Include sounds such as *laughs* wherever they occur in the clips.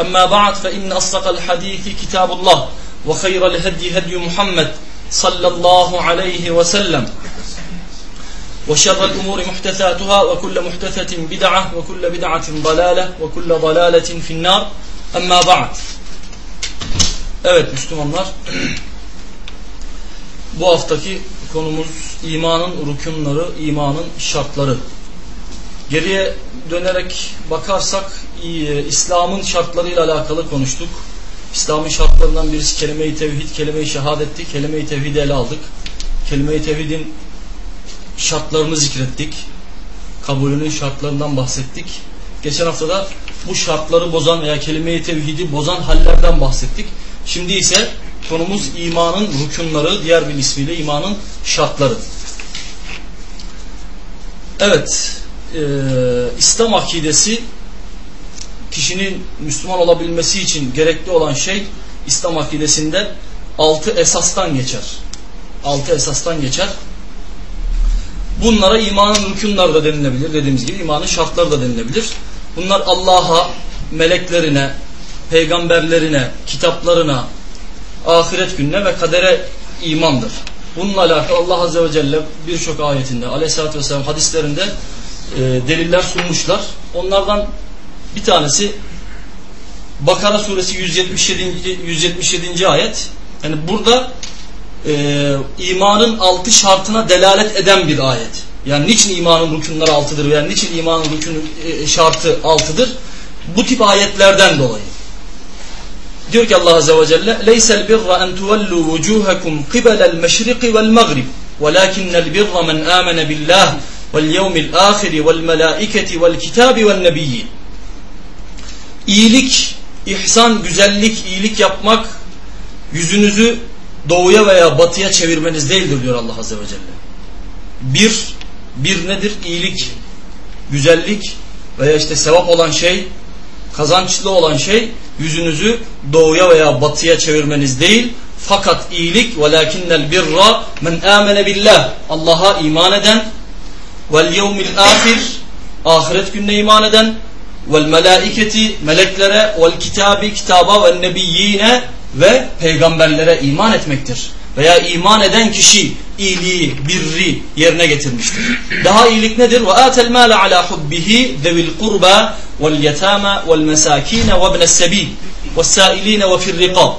أما بعد فإن أصدق الحديث كتاب الله وخير الهدي هدي محمد صلى الله عليه وسلم وشر الأمور محدثاتها وكل محدثة بدعة وكل بدعة ضلالة وكل ضلالة في النار أما بعد Evet Müslümanlar bu haftaki konumuz imanın rükunları, imanın şartları. Geriye dönerek bakarsak İslam'ın şartlarıyla alakalı konuştuk. İslam'ın şartlarından birisi kelime-i tevhid, kelime-i şehadetti. Kelime-i tevhidi ele aldık. Kelime-i tevhidin şartlarını zikrettik. Kabulünün şartlarından bahsettik. Geçen haftada bu şartları bozan veya kelime-i tevhidi bozan hallerden bahsettik. Şimdi ise konumuz imanın rükunları, diğer bir ismiyle imanın şartları. Evet, e, İslam akidesi kişinin Müslüman olabilmesi için gerekli olan şey İslam akidesinde altı esastan geçer. Altı esastan geçer. Bunlara imanın rükunları da denilebilir. Dediğimiz gibi imanın şartları da denilebilir. Bunlar Allah'a, meleklerine, peygamberlerine, kitaplarına, ahiret gününe ve kadere imandır. Bununla alakalı Allah Azze ve Celle birçok ayetinde, aleyhissalatü vesselam hadislerinde e, deliller sunmuşlar. Onlardan bir tanesi Bakara suresi 177. 177. ayet. Yani burada e, imanın altı şartına delalet eden bir ayet. Yani niçin imanın rükunları altıdır veya niçin imanın rükün e, şartı altıdır? Bu tip ayetlerden dolayı. Diyor ki Allah Azze ve Celle Leysel birra en tuvellu vucuhakum qibelel meşriki vel maghrib velakinnel birra men amene melaiketi vel kitabi vel nebiyyin İyilik, ihsan, güzellik, iyilik yapmak yüzünüzü doğuya veya batıya çevirmeniz değildir diyor Allah Azze ve Celle. Bir, bir nedir? İyilik, güzellik veya işte sevap olan şey, kazançlı olan şey yüzünüzü doğuya veya batıya çevirmeniz değil. Fakat iyilik velakinnel birra men amene billah Allah'a iman eden vel yevmil ahir ahiret gününe iman eden vel melaiketi meleklere vel kitabi kitaba ve nebiyyine ve peygamberlere iman etmektir. Veya iman eden kişi iyiliği, birri yerine getirmiştir. Daha iyilik nedir? Ve atel mâle alâ hubbihi zevil kurba vel yetâme vel mesâkîne ve ibnes sebîl ve sâilîne ve firriqâb.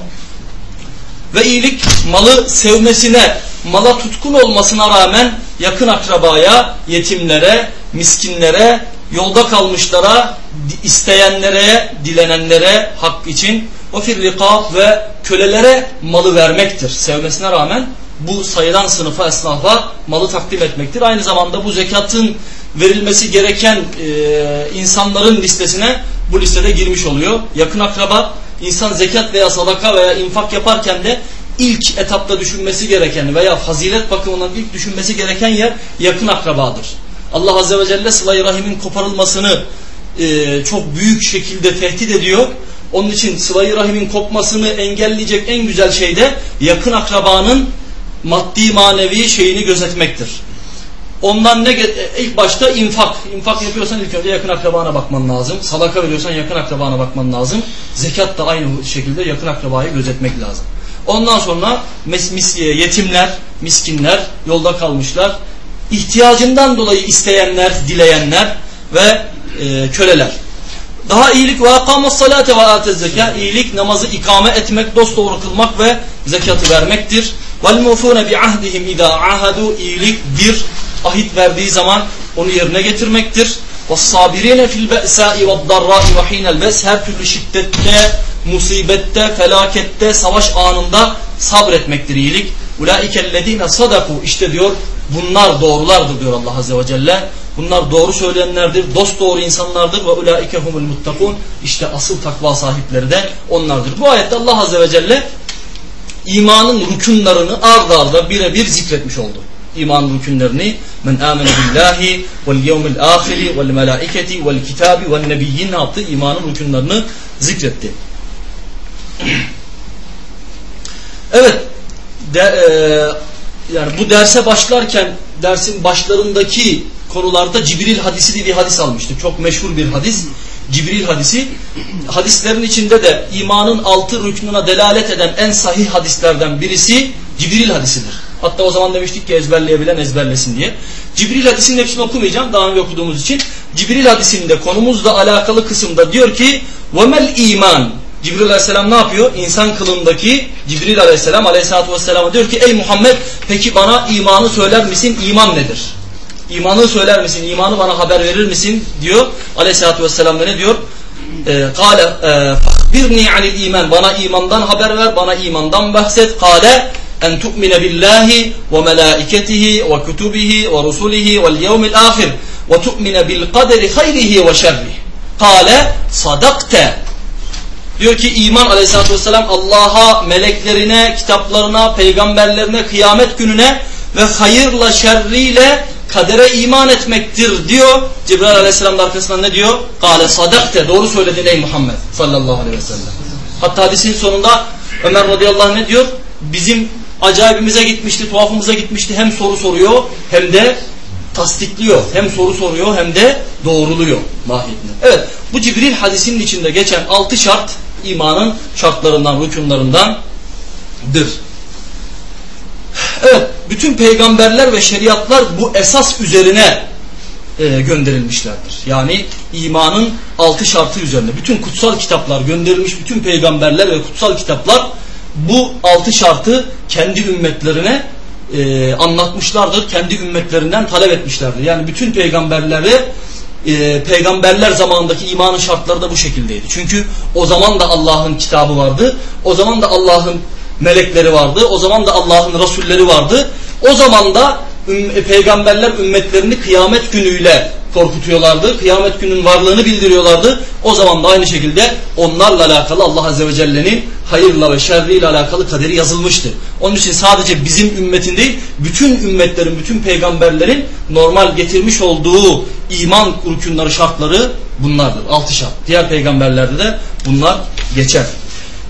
Ve iyilik malı sevmesine, mala tutkun olmasına rağmen yakın akrabaya, yetimlere, miskinlere, yolda kalmışlara, isteyenlere, dilenenlere hak için o firrika ve kölelere malı vermektir. Sevmesine rağmen bu sayılan sınıfa, esnafa malı takdim etmektir. Aynı zamanda bu zekatın verilmesi gereken e, insanların listesine bu listede girmiş oluyor. Yakın akraba, insan zekat veya sadaka veya infak yaparken de ilk etapta düşünmesi gereken veya fazilet bakımından ilk düşünmesi gereken yer yakın akrabadır. Allah Azze ve Celle sıla rahimin koparılmasını e, çok büyük şekilde tehdit ediyor. Onun için sıla rahimin kopmasını engelleyecek en güzel şey de yakın akrabanın maddi manevi şeyini gözetmektir. Ondan ne ilk başta infak. İnfak yapıyorsan ilk önce yakın akrabana bakman lazım. Sadaka veriyorsan yakın akrabana bakman lazım. Zekat da aynı şekilde yakın akrabayı gözetmek lazım. Ondan sonra mes, mis, yetimler, miskinler, yolda kalmışlar, ihtiyacından dolayı isteyenler, dileyenler ve e, köleler. Daha iyilik ve akamas salate ve atez zeka. İyilik namazı ikame etmek, dosdoğru kılmak ve zekatı vermektir. Vel mufune bi ahdihim ida ahadu. İyilik bir ahit verdiği zaman onu yerine getirmektir. Ve sabirine fil be'sai ve darrai ve hinel bes. Her türlü şiddette, musibette, felakette, savaş anında sabretmektir iyilik. Ulaikellezine sadaku. İşte diyor bunlar doğrulardır diyor Allah Azze ve Celle. Bunlar doğru söyleyenlerdir, dost doğru insanlardır ve ulaike humul muttakun. İşte asıl takva sahipleri de onlardır. Bu ayette Allah Azze ve Celle imanın rükunlarını ard arda birebir zikretmiş oldu. İman rükunlarını men amene billahi vel yevmil ahiri vel melaiketi vel kitabi vel nebiyyin yaptı? İmanın rükunlarını zikretti. *clears throat* Evet, de, e, yani bu derse başlarken dersin başlarındaki konularda Cibril hadisi diye bir hadis almıştık. Çok meşhur bir hadis. Cibril hadisi. Hadislerin içinde de imanın altı rüknuna delalet eden en sahih hadislerden birisi Cibril hadisidir. Hatta o zaman demiştik ki ezberleyebilen ezberlesin diye. Cibril hadisinin hepsini okumayacağım daha önce okuduğumuz için. Cibril hadisinde konumuzla alakalı kısımda diyor ki وَمَا iman Cibril aleyhisselam ne yapıyor? İnsan kılındaki Cibril aleyhisselam aleyhissalatü vesselam'a diyor ki ey Muhammed peki bana imanı söyler misin? İman nedir? İmanı söyler misin? İmanı bana haber verir misin? diyor. Aleyhissalatü vesselam ne diyor? Kale birni anil iman. Bana imandan haber ver. Bana imandan bahset. Kale en tu'mine billahi ve melaiketihi ve kutubihi ve rusulihi vel yevmil ahir ve tu'mine bil kaderi hayrihi ve şerrihi. Kale sadakte. Diyor ki iman aleyhissalatü vesselam Allah'a, meleklerine, kitaplarına, peygamberlerine, kıyamet gününe ve hayırla şerriyle kadere iman etmektir diyor. Cibril aleyhisselam da arkasından ne diyor? Kale sadakte doğru söyledin ey Muhammed sallallahu aleyhi ve sellem. Hatta hadisin sonunda Ömer radıyallahu anh ne diyor? Bizim acayibimize gitmişti, tuhafımıza gitmişti. Hem soru soruyor hem de tasdikliyor. Hem soru soruyor hem de doğruluyor mahiyetinde. Evet bu Cibril hadisinin içinde geçen altı şart imanın şartlarından, rükunlarındandır. Evet, bütün peygamberler ve şeriatlar bu esas üzerine e, gönderilmişlerdir. Yani imanın altı şartı üzerine. Bütün kutsal kitaplar gönderilmiş, bütün peygamberler ve kutsal kitaplar bu altı şartı kendi ümmetlerine e, anlatmışlardır. Kendi ümmetlerinden talep etmişlerdir. Yani bütün peygamberleri e, peygamberler zamanındaki imanın şartları da bu şekildeydi. Çünkü o zaman da Allah'ın kitabı vardı. O zaman da Allah'ın melekleri vardı. O zaman da Allah'ın rasulleri vardı. O zaman da e, peygamberler ümmetlerini kıyamet günüyle korkutuyorlardı. Kıyamet günün varlığını bildiriyorlardı. O zaman da aynı şekilde onlarla alakalı Allah Azze ve Celle'nin hayırla ve şerriyle alakalı kaderi yazılmıştı. Onun için sadece bizim ümmetin değil, bütün ümmetlerin, bütün peygamberlerin normal getirmiş olduğu iman rükunları, şartları bunlardır. Altı şart. Diğer peygamberlerde de bunlar geçer.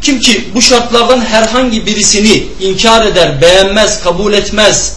Kim ki bu şartlardan herhangi birisini inkar eder, beğenmez, kabul etmez,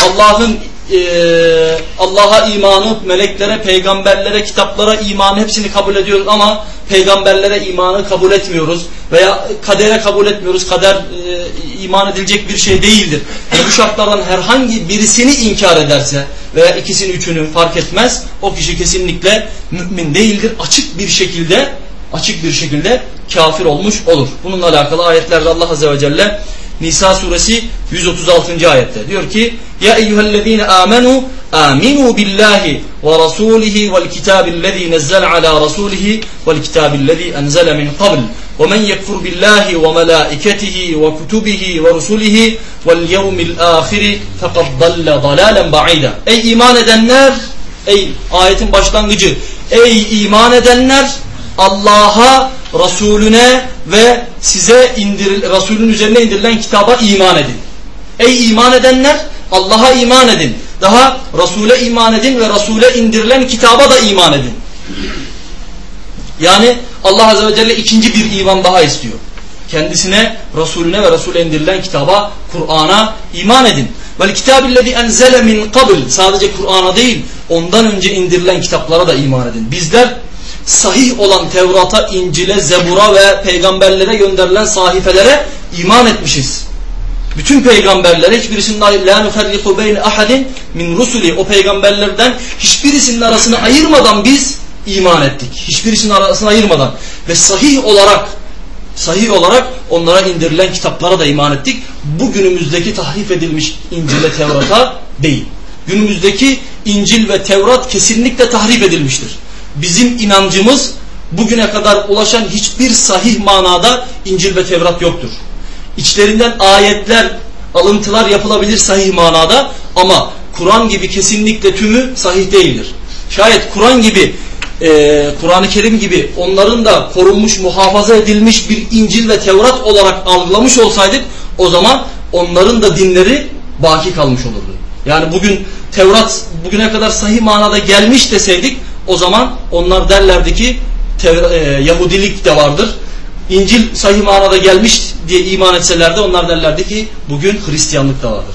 Allah'ın e, Allah'a imanı, meleklere, peygamberlere, kitaplara imanı hepsini kabul ediyoruz ama peygamberlere imanı kabul etmiyoruz veya kadere kabul etmiyoruz. Kader e, iman edilecek bir şey değildir. Yani bu şartlardan herhangi birisini inkar ederse veya ikisini üçünü fark etmez o kişi kesinlikle mümin değildir. Açık bir şekilde açık bir şekilde kafir olmuş olur. Bununla alakalı ayetlerde Allah Azze ve Celle Nisa suresi 136. ayette diyor ki Ya eyyühellezine amenu aminu billahi ve rasulihi vel kitabillezi nezzel ala rasulihi vel kitabillezi enzele min qabl ve men yekfur billahi ve melaiketihi ve kutubihi ve rusulihi vel yevmil ahiri fekad dalle dalalen ba'ida Ey iman edenler ey ayetin başlangıcı ey iman edenler Allah'a, Resulüne ve size indiril, Resulün üzerine indirilen kitaba iman edin. Ey iman edenler Allah'a iman edin. Daha Resul'e iman edin ve Resul'e indirilen kitaba da iman edin. Yani Allah Azze ve Celle ikinci bir iman daha istiyor. Kendisine, Resulüne ve Resul'e indirilen kitaba, Kur'an'a iman edin. Vel kitabillezi enzele min kabl. Sadece Kur'an'a değil, ondan önce indirilen kitaplara da iman edin. Bizler sahih olan Tevrat'a, İncil'e, Zebur'a ve peygamberlere gönderilen sahifelere iman etmişiz. Bütün peygamberlere hiçbirisinin la nuferriku beyne ahadin min rusuli o peygamberlerden hiçbirisinin arasını ayırmadan biz iman ettik. Hiçbirisinin arasını ayırmadan ve sahih olarak sahih olarak onlara indirilen kitaplara da iman ettik. Bu günümüzdeki tahrif edilmiş İncil ve Tevrat'a değil. Günümüzdeki İncil ve Tevrat kesinlikle tahrif edilmiştir. Bizim inancımız bugüne kadar ulaşan hiçbir sahih manada İncil ve Tevrat yoktur. İçlerinden ayetler, alıntılar yapılabilir sahih manada ama Kur'an gibi kesinlikle tümü sahih değildir. Şayet Kur'an gibi e, Kur'an-ı Kerim gibi onların da korunmuş, muhafaza edilmiş bir İncil ve Tevrat olarak algılamış olsaydık o zaman onların da dinleri baki kalmış olurdu. Yani bugün Tevrat bugüne kadar sahih manada gelmiş deseydik o zaman onlar derlerdi ki e, Yahudilik de vardır. İncil sahih manada gelmiş diye iman etselerdi onlar derlerdi ki bugün Hristiyanlık da vardır.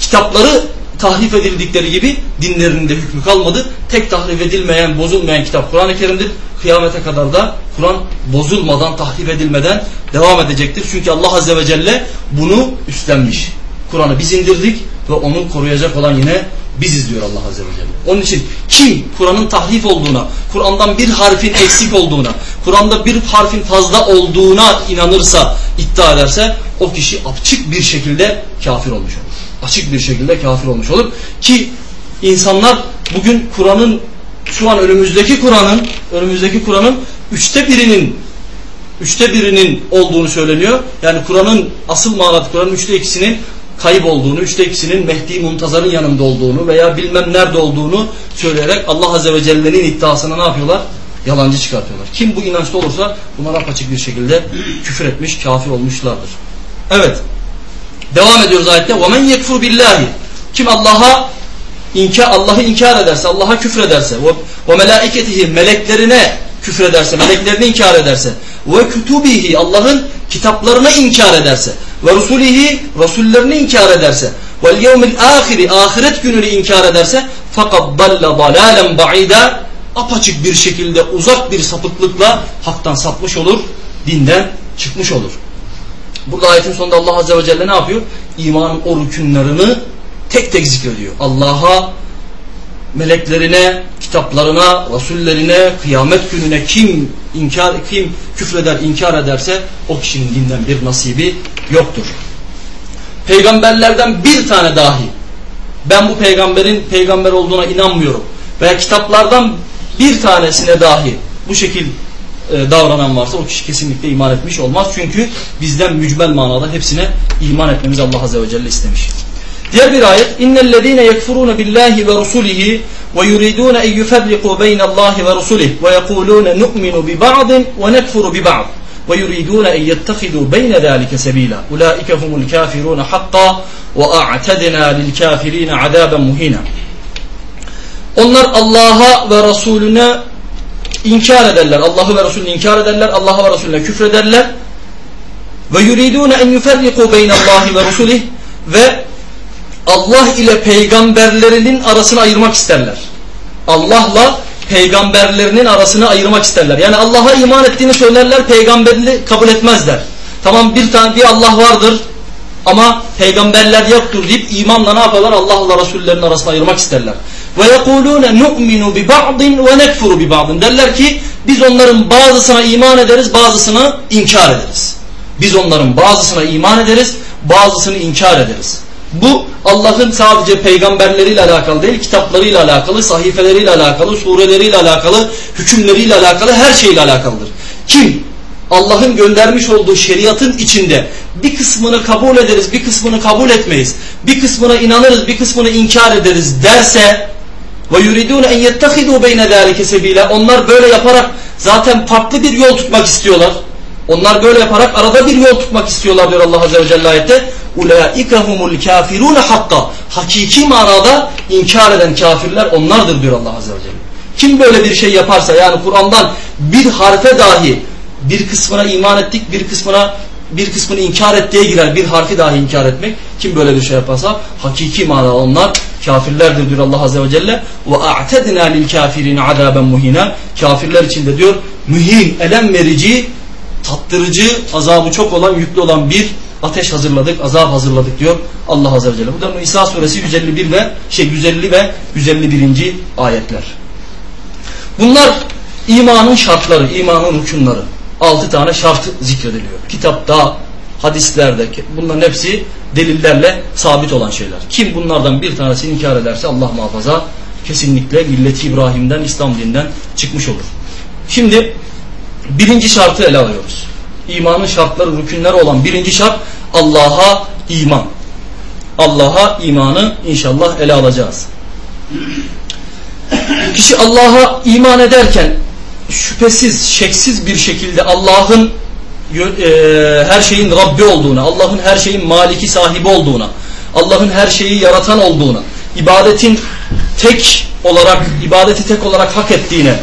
Kitapları tahrif edildikleri gibi dinlerinin de hükmü kalmadı. Tek tahrif edilmeyen, bozulmayan kitap Kur'an-ı Kerim'dir. Kıyamete kadar da Kur'an bozulmadan, tahrif edilmeden devam edecektir. Çünkü Allah Azze ve Celle bunu üstlenmiş. Kur'an'ı biz indirdik ve onu koruyacak olan yine biziz diyor Allah Azze ve Celle. Onun için kim Kur'an'ın tahrif olduğuna, Kur'an'dan bir harfin eksik olduğuna, Kur'an'da bir harfin fazla olduğuna inanırsa, iddia ederse o kişi açık bir şekilde kafir olmuş olur. Açık bir şekilde kafir olmuş olur. Ki insanlar bugün Kur'an'ın şu an önümüzdeki Kur'an'ın önümüzdeki Kur'an'ın üçte birinin üçte birinin olduğunu söyleniyor. Yani Kur'an'ın asıl manatı Kur'an'ın üçte ikisinin kayıp olduğunu, üçte ikisinin Mehdi Muntazar'ın yanında olduğunu veya bilmem nerede olduğunu söyleyerek Allah Azze ve Celle'nin iddiasına ne yapıyorlar? Yalancı çıkartıyorlar. Kim bu inançta olursa bunlar apaçık bir şekilde küfür etmiş, kafir olmuşlardır. Evet. Devam ediyoruz ayette. وَمَنْ يَكْفُرْ بِاللّٰهِ Kim Allah'a inkar, Allah'ı inkar ederse, Allah'a küfür ederse, ve melaiketihi meleklerine küfür ederse, meleklerini inkar ederse, ve kütübihi Allah'ın kitaplarını inkar ederse, ve rusulihi rasullerini inkar ederse, vel yevmil ahiri ahiret gününü inkar ederse, fakat dalla dalalen ba'ida apaçık bir şekilde uzak bir sapıklıkla haktan sapmış olur, dinden çıkmış olur. Burada ayetin sonunda Allah Azze ve Celle ne yapıyor? İmanın o rükünlerini tek tek zikrediyor. Allah'a, meleklerine, kitaplarına, rasullerine, kıyamet gününe kim inkar kim küfreder, inkar ederse o kişinin dinden bir nasibi yoktur. Peygamberlerden bir tane dahi ben bu peygamberin peygamber olduğuna inanmıyorum veya kitaplardan bir tanesine dahi bu şekil e, davranan varsa o kişi kesinlikle iman etmiş olmaz. Çünkü bizden mücmel manada hepsine iman etmemiz Allah Azze ve Celle istemiş. Diğer bir ayet innellezine yekfurun billahi ve rusulihi ve yuridun en yufarriqu beynallahi ve rusulihi ve yekulun nu'minu bi ve nekfuru bi yettehidu beyne zalike sebila. Ulaike humul kafirun hakka ve a'tedna lil kafirin azaben muhina. Onlar Allah'a ve Resulüne inkar ederler. Allah'ı ve Resulünü inkar ederler. Allah'a ve Resulüne küfrederler. Ve yuridune en yuferriku beynallahi ve rusulih ve Allah ile peygamberlerinin arasını ayırmak isterler. Allah'la peygamberlerinin arasını ayırmak isterler. Yani Allah'a iman ettiğini söylerler, peygamberini kabul etmezler. Tamam bir tane bir Allah vardır ama peygamberler yoktur deyip imanla ne yaparlar? Allah'la Resullerin arasını ayırmak isterler. Ve yekulune nu'minu bi ba'din ve nekfuru bi ba'din. Derler ki biz onların bazısına iman ederiz, bazısını inkar ederiz. Biz onların bazısına iman ederiz, bazısını inkar ederiz. Bu Allah'ın sadece peygamberleriyle alakalı değil, kitaplarıyla alakalı, sahifeleriyle alakalı, sureleriyle alakalı, hükümleriyle alakalı, her şeyle alakalıdır. Kim Allah'ın göndermiş olduğu şeriatın içinde bir kısmını kabul ederiz, bir kısmını kabul etmeyiz, bir kısmına inanırız, bir kısmını inkar ederiz derse ve yuridun en yettehidu beyne zalike sebila. Onlar böyle yaparak zaten farklı bir yol tutmak istiyorlar. Onlar böyle yaparak arada bir yol tutmak istiyorlar diyor Allah Azze ve Celle ayette. Ulaike humul kafirun hakka. Hakiki manada inkar eden kafirler onlardır diyor Allah Azze ve Celle. Kim böyle bir şey yaparsa yani Kur'an'dan bir harfe dahi bir kısmına iman ettik, bir kısmına bir kısmını inkar ettiğe girer. Bir harfi dahi inkar etmek. Kim böyle bir şey yaparsa hakiki manada onlar kafirlerdir diyor Allah Azze ve Celle. Ve a'tedna lil kafirin azaben muhina. Kafirler için de diyor mühin, elem verici, tattırıcı, azabı çok olan, yüklü olan bir ateş hazırladık, azap hazırladık diyor Allah Azze ve Celle. Bu da İsa suresi 151 ve şey 150 ve 151. ayetler. Bunlar İmanın şartları, imanın rükunları. Altı tane şart zikrediliyor. Kitapta, hadislerde bunların hepsi delillerle sabit olan şeyler. Kim bunlardan bir tanesini inkar ederse Allah muhafaza kesinlikle milleti İbrahim'den, İslam dininden çıkmış olur. Şimdi birinci şartı ele alıyoruz. İmanın şartları, rükünleri olan birinci şart Allah'a iman. Allah'a imanı inşallah ele alacağız. Kişi Allah'a iman ederken şüphesiz, şeksiz bir şekilde Allah'ın e, her şeyin Rabbi olduğuna, Allah'ın her şeyin maliki sahibi olduğuna, Allah'ın her şeyi yaratan olduğuna, ibadetin tek olarak, ibadeti tek olarak hak ettiğine,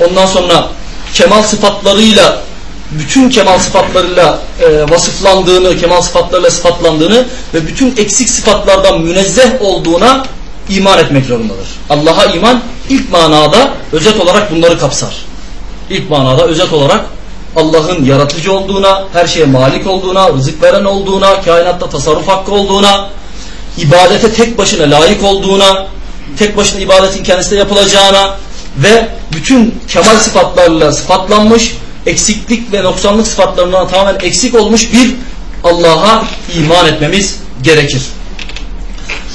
ondan sonra kemal sıfatlarıyla, bütün kemal sıfatlarıyla e, vasıflandığını, kemal sıfatlarıyla sıfatlandığını ve bütün eksik sıfatlardan münezzeh olduğuna iman etmek zorundadır. Allah'a iman ilk manada özet olarak bunları kapsar. İlk manada özet olarak Allah'ın yaratıcı olduğuna, her şeye malik olduğuna, rızık veren olduğuna, kainatta tasarruf hakkı olduğuna, ibadete tek başına layık olduğuna, tek başına ibadetin kendisine yapılacağına ve bütün kemal sıfatlarla sıfatlanmış, eksiklik ve noksanlık sıfatlarından tamamen eksik olmuş bir Allah'a iman etmemiz gerekir.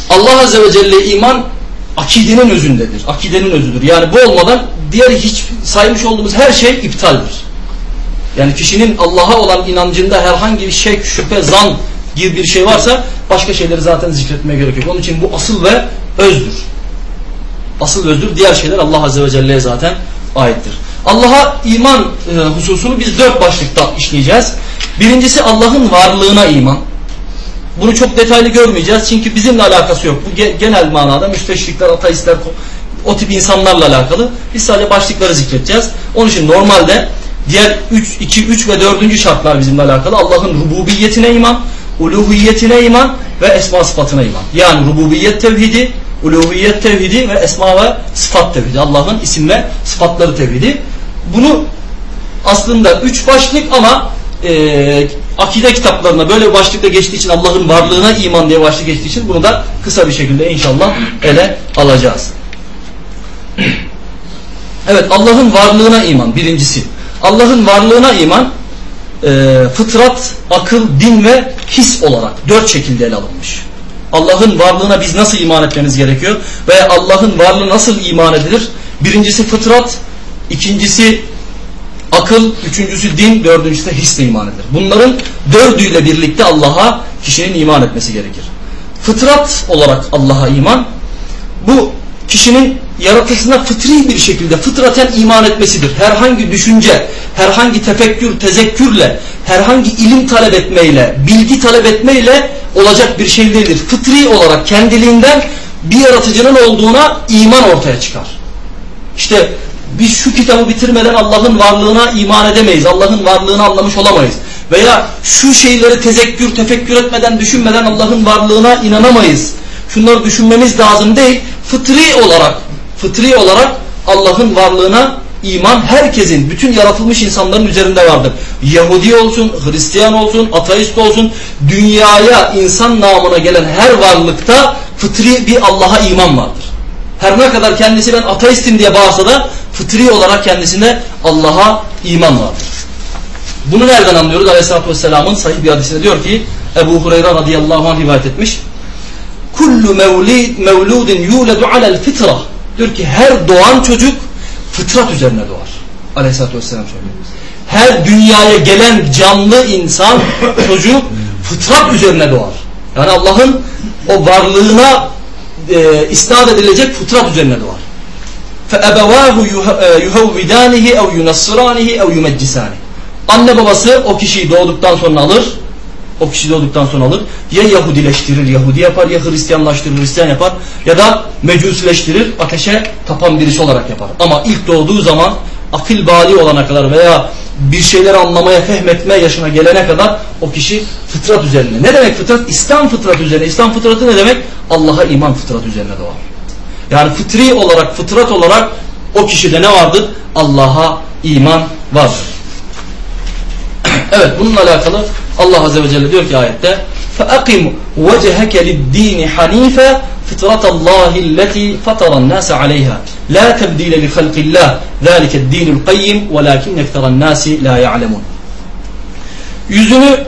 Allah Azze ve Celle iman akidenin özündedir. Akidenin özüdür. Yani bu olmadan diğer hiç saymış olduğumuz her şey iptaldir. Yani kişinin Allah'a olan inancında herhangi bir şek, şüphe, zan gibi bir şey varsa başka şeyleri zaten zikretmeye gerek yok. Onun için bu asıl ve özdür. Asıl özdür. Diğer şeyler Allah Azze ve Celle'ye zaten aittir. Allah'a iman e, hususunu biz dört başlıkta işleyeceğiz. Birincisi Allah'ın varlığına iman. Bunu çok detaylı görmeyeceğiz çünkü bizimle alakası yok. Bu genel manada müsteşrikler, ateistler, o tip insanlarla alakalı. Biz sadece başlıkları zikredeceğiz. Onun için normalde diğer 3, 2, 3 ve 4. şartlar bizimle alakalı. Allah'ın rububiyetine iman, uluhiyetine iman ve esma sıfatına iman. Yani rububiyet tevhidi, uluhiyet tevhidi ve esma ve sıfat tevhidi. Allah'ın isim ve sıfatları tevhidi. Bunu aslında üç başlık ama e, akide kitaplarına böyle bir başlıkta geçtiği için Allah'ın varlığına iman diye başlık geçtiği için bunu da kısa bir şekilde inşallah ele alacağız. Evet Allah'ın varlığına iman birincisi. Allah'ın varlığına iman e, fıtrat, akıl, din ve his olarak dört şekilde ele alınmış. Allah'ın varlığına biz nasıl iman etmemiz gerekiyor? Ve Allah'ın varlığı nasıl iman edilir? Birincisi fıtrat, ikincisi akıl, üçüncüsü din, dördüncüsü de hisle iman edilir. Bunların dördüyle birlikte Allah'a kişinin iman etmesi gerekir. Fıtrat olarak Allah'a iman, bu kişinin yaratısına fıtri bir şekilde fıtraten iman etmesidir. Herhangi düşünce, herhangi tefekkür, tezekkürle, herhangi ilim talep etmeyle, bilgi talep etmeyle olacak bir şey değildir. Fıtri olarak kendiliğinden bir yaratıcının olduğuna iman ortaya çıkar. İşte biz şu kitabı bitirmeden Allah'ın varlığına iman edemeyiz. Allah'ın varlığını anlamış olamayız. Veya şu şeyleri tezekkür, tefekkür etmeden, düşünmeden Allah'ın varlığına inanamayız. Şunları düşünmemiz lazım değil. Fıtri olarak, fıtri olarak Allah'ın varlığına iman herkesin, bütün yaratılmış insanların üzerinde vardır. Yahudi olsun, Hristiyan olsun, ateist olsun, dünyaya insan namına gelen her varlıkta fıtri bir Allah'a iman vardır. Her ne kadar kendisi ben ateistim diye bağırsa da fıtri olarak kendisinde Allah'a iman vardır. Bunu nereden anlıyoruz? Aleyhisselatü Vesselam'ın sahih bir hadisinde diyor ki Ebu Hureyre radıyallahu anh rivayet etmiş. Kullu mevlid, mevludin yuledu alel fitra. Diyor ki her doğan çocuk fıtrat üzerine doğar. Aleyhisselatü Vesselam söylüyor. Her dünyaya gelen canlı insan *coughs* çocuk fıtrat üzerine doğar. Yani Allah'ın o varlığına e, isnat edilecek fıtrat üzerine doğar. فَأَبَوَاهُ يُهَوِّدَانِهِ اَوْ يُنَصِّرَانِهِ اَوْ يُمَجِّسَانِهِ Anne babası o kişiyi doğduktan sonra alır. o kişi doğduktan sonra alır. Ya Yahudileştirir, Yahudi yapar. Ya Hristiyanlaştırır, Hristiyan yapar. Ya da mecusileştirir, ateşe tapan birisi olarak yapar. Ama ilk doğduğu zaman akıl bali olana kadar veya bir şeyler anlamaya, fehmetme yaşına gelene kadar o kişi fıtrat üzerine. Ne demek fıtrat? İslam fıtrat üzerine. İslam fıtratı ne demek? Allah'a iman fıtrat üzerine doğar. Yani fıtri olarak, fıtrat olarak o kişide ne vardır? Allah'a iman vardır. *clears throat* evet bununla alakalı Allah Azze ve Celle diyor ki ayette فَاَقِمْ وَجَهَكَ لِلدِّينِ حَن۪يفًا فِطْرَةَ اللّٰهِ الَّتِي فَطَرَ النَّاسَ عَلَيْهَا La tebdile li halqillah. Zalike dinul kayyim velakin ekteran nasi la ya'lemun. Yüzünü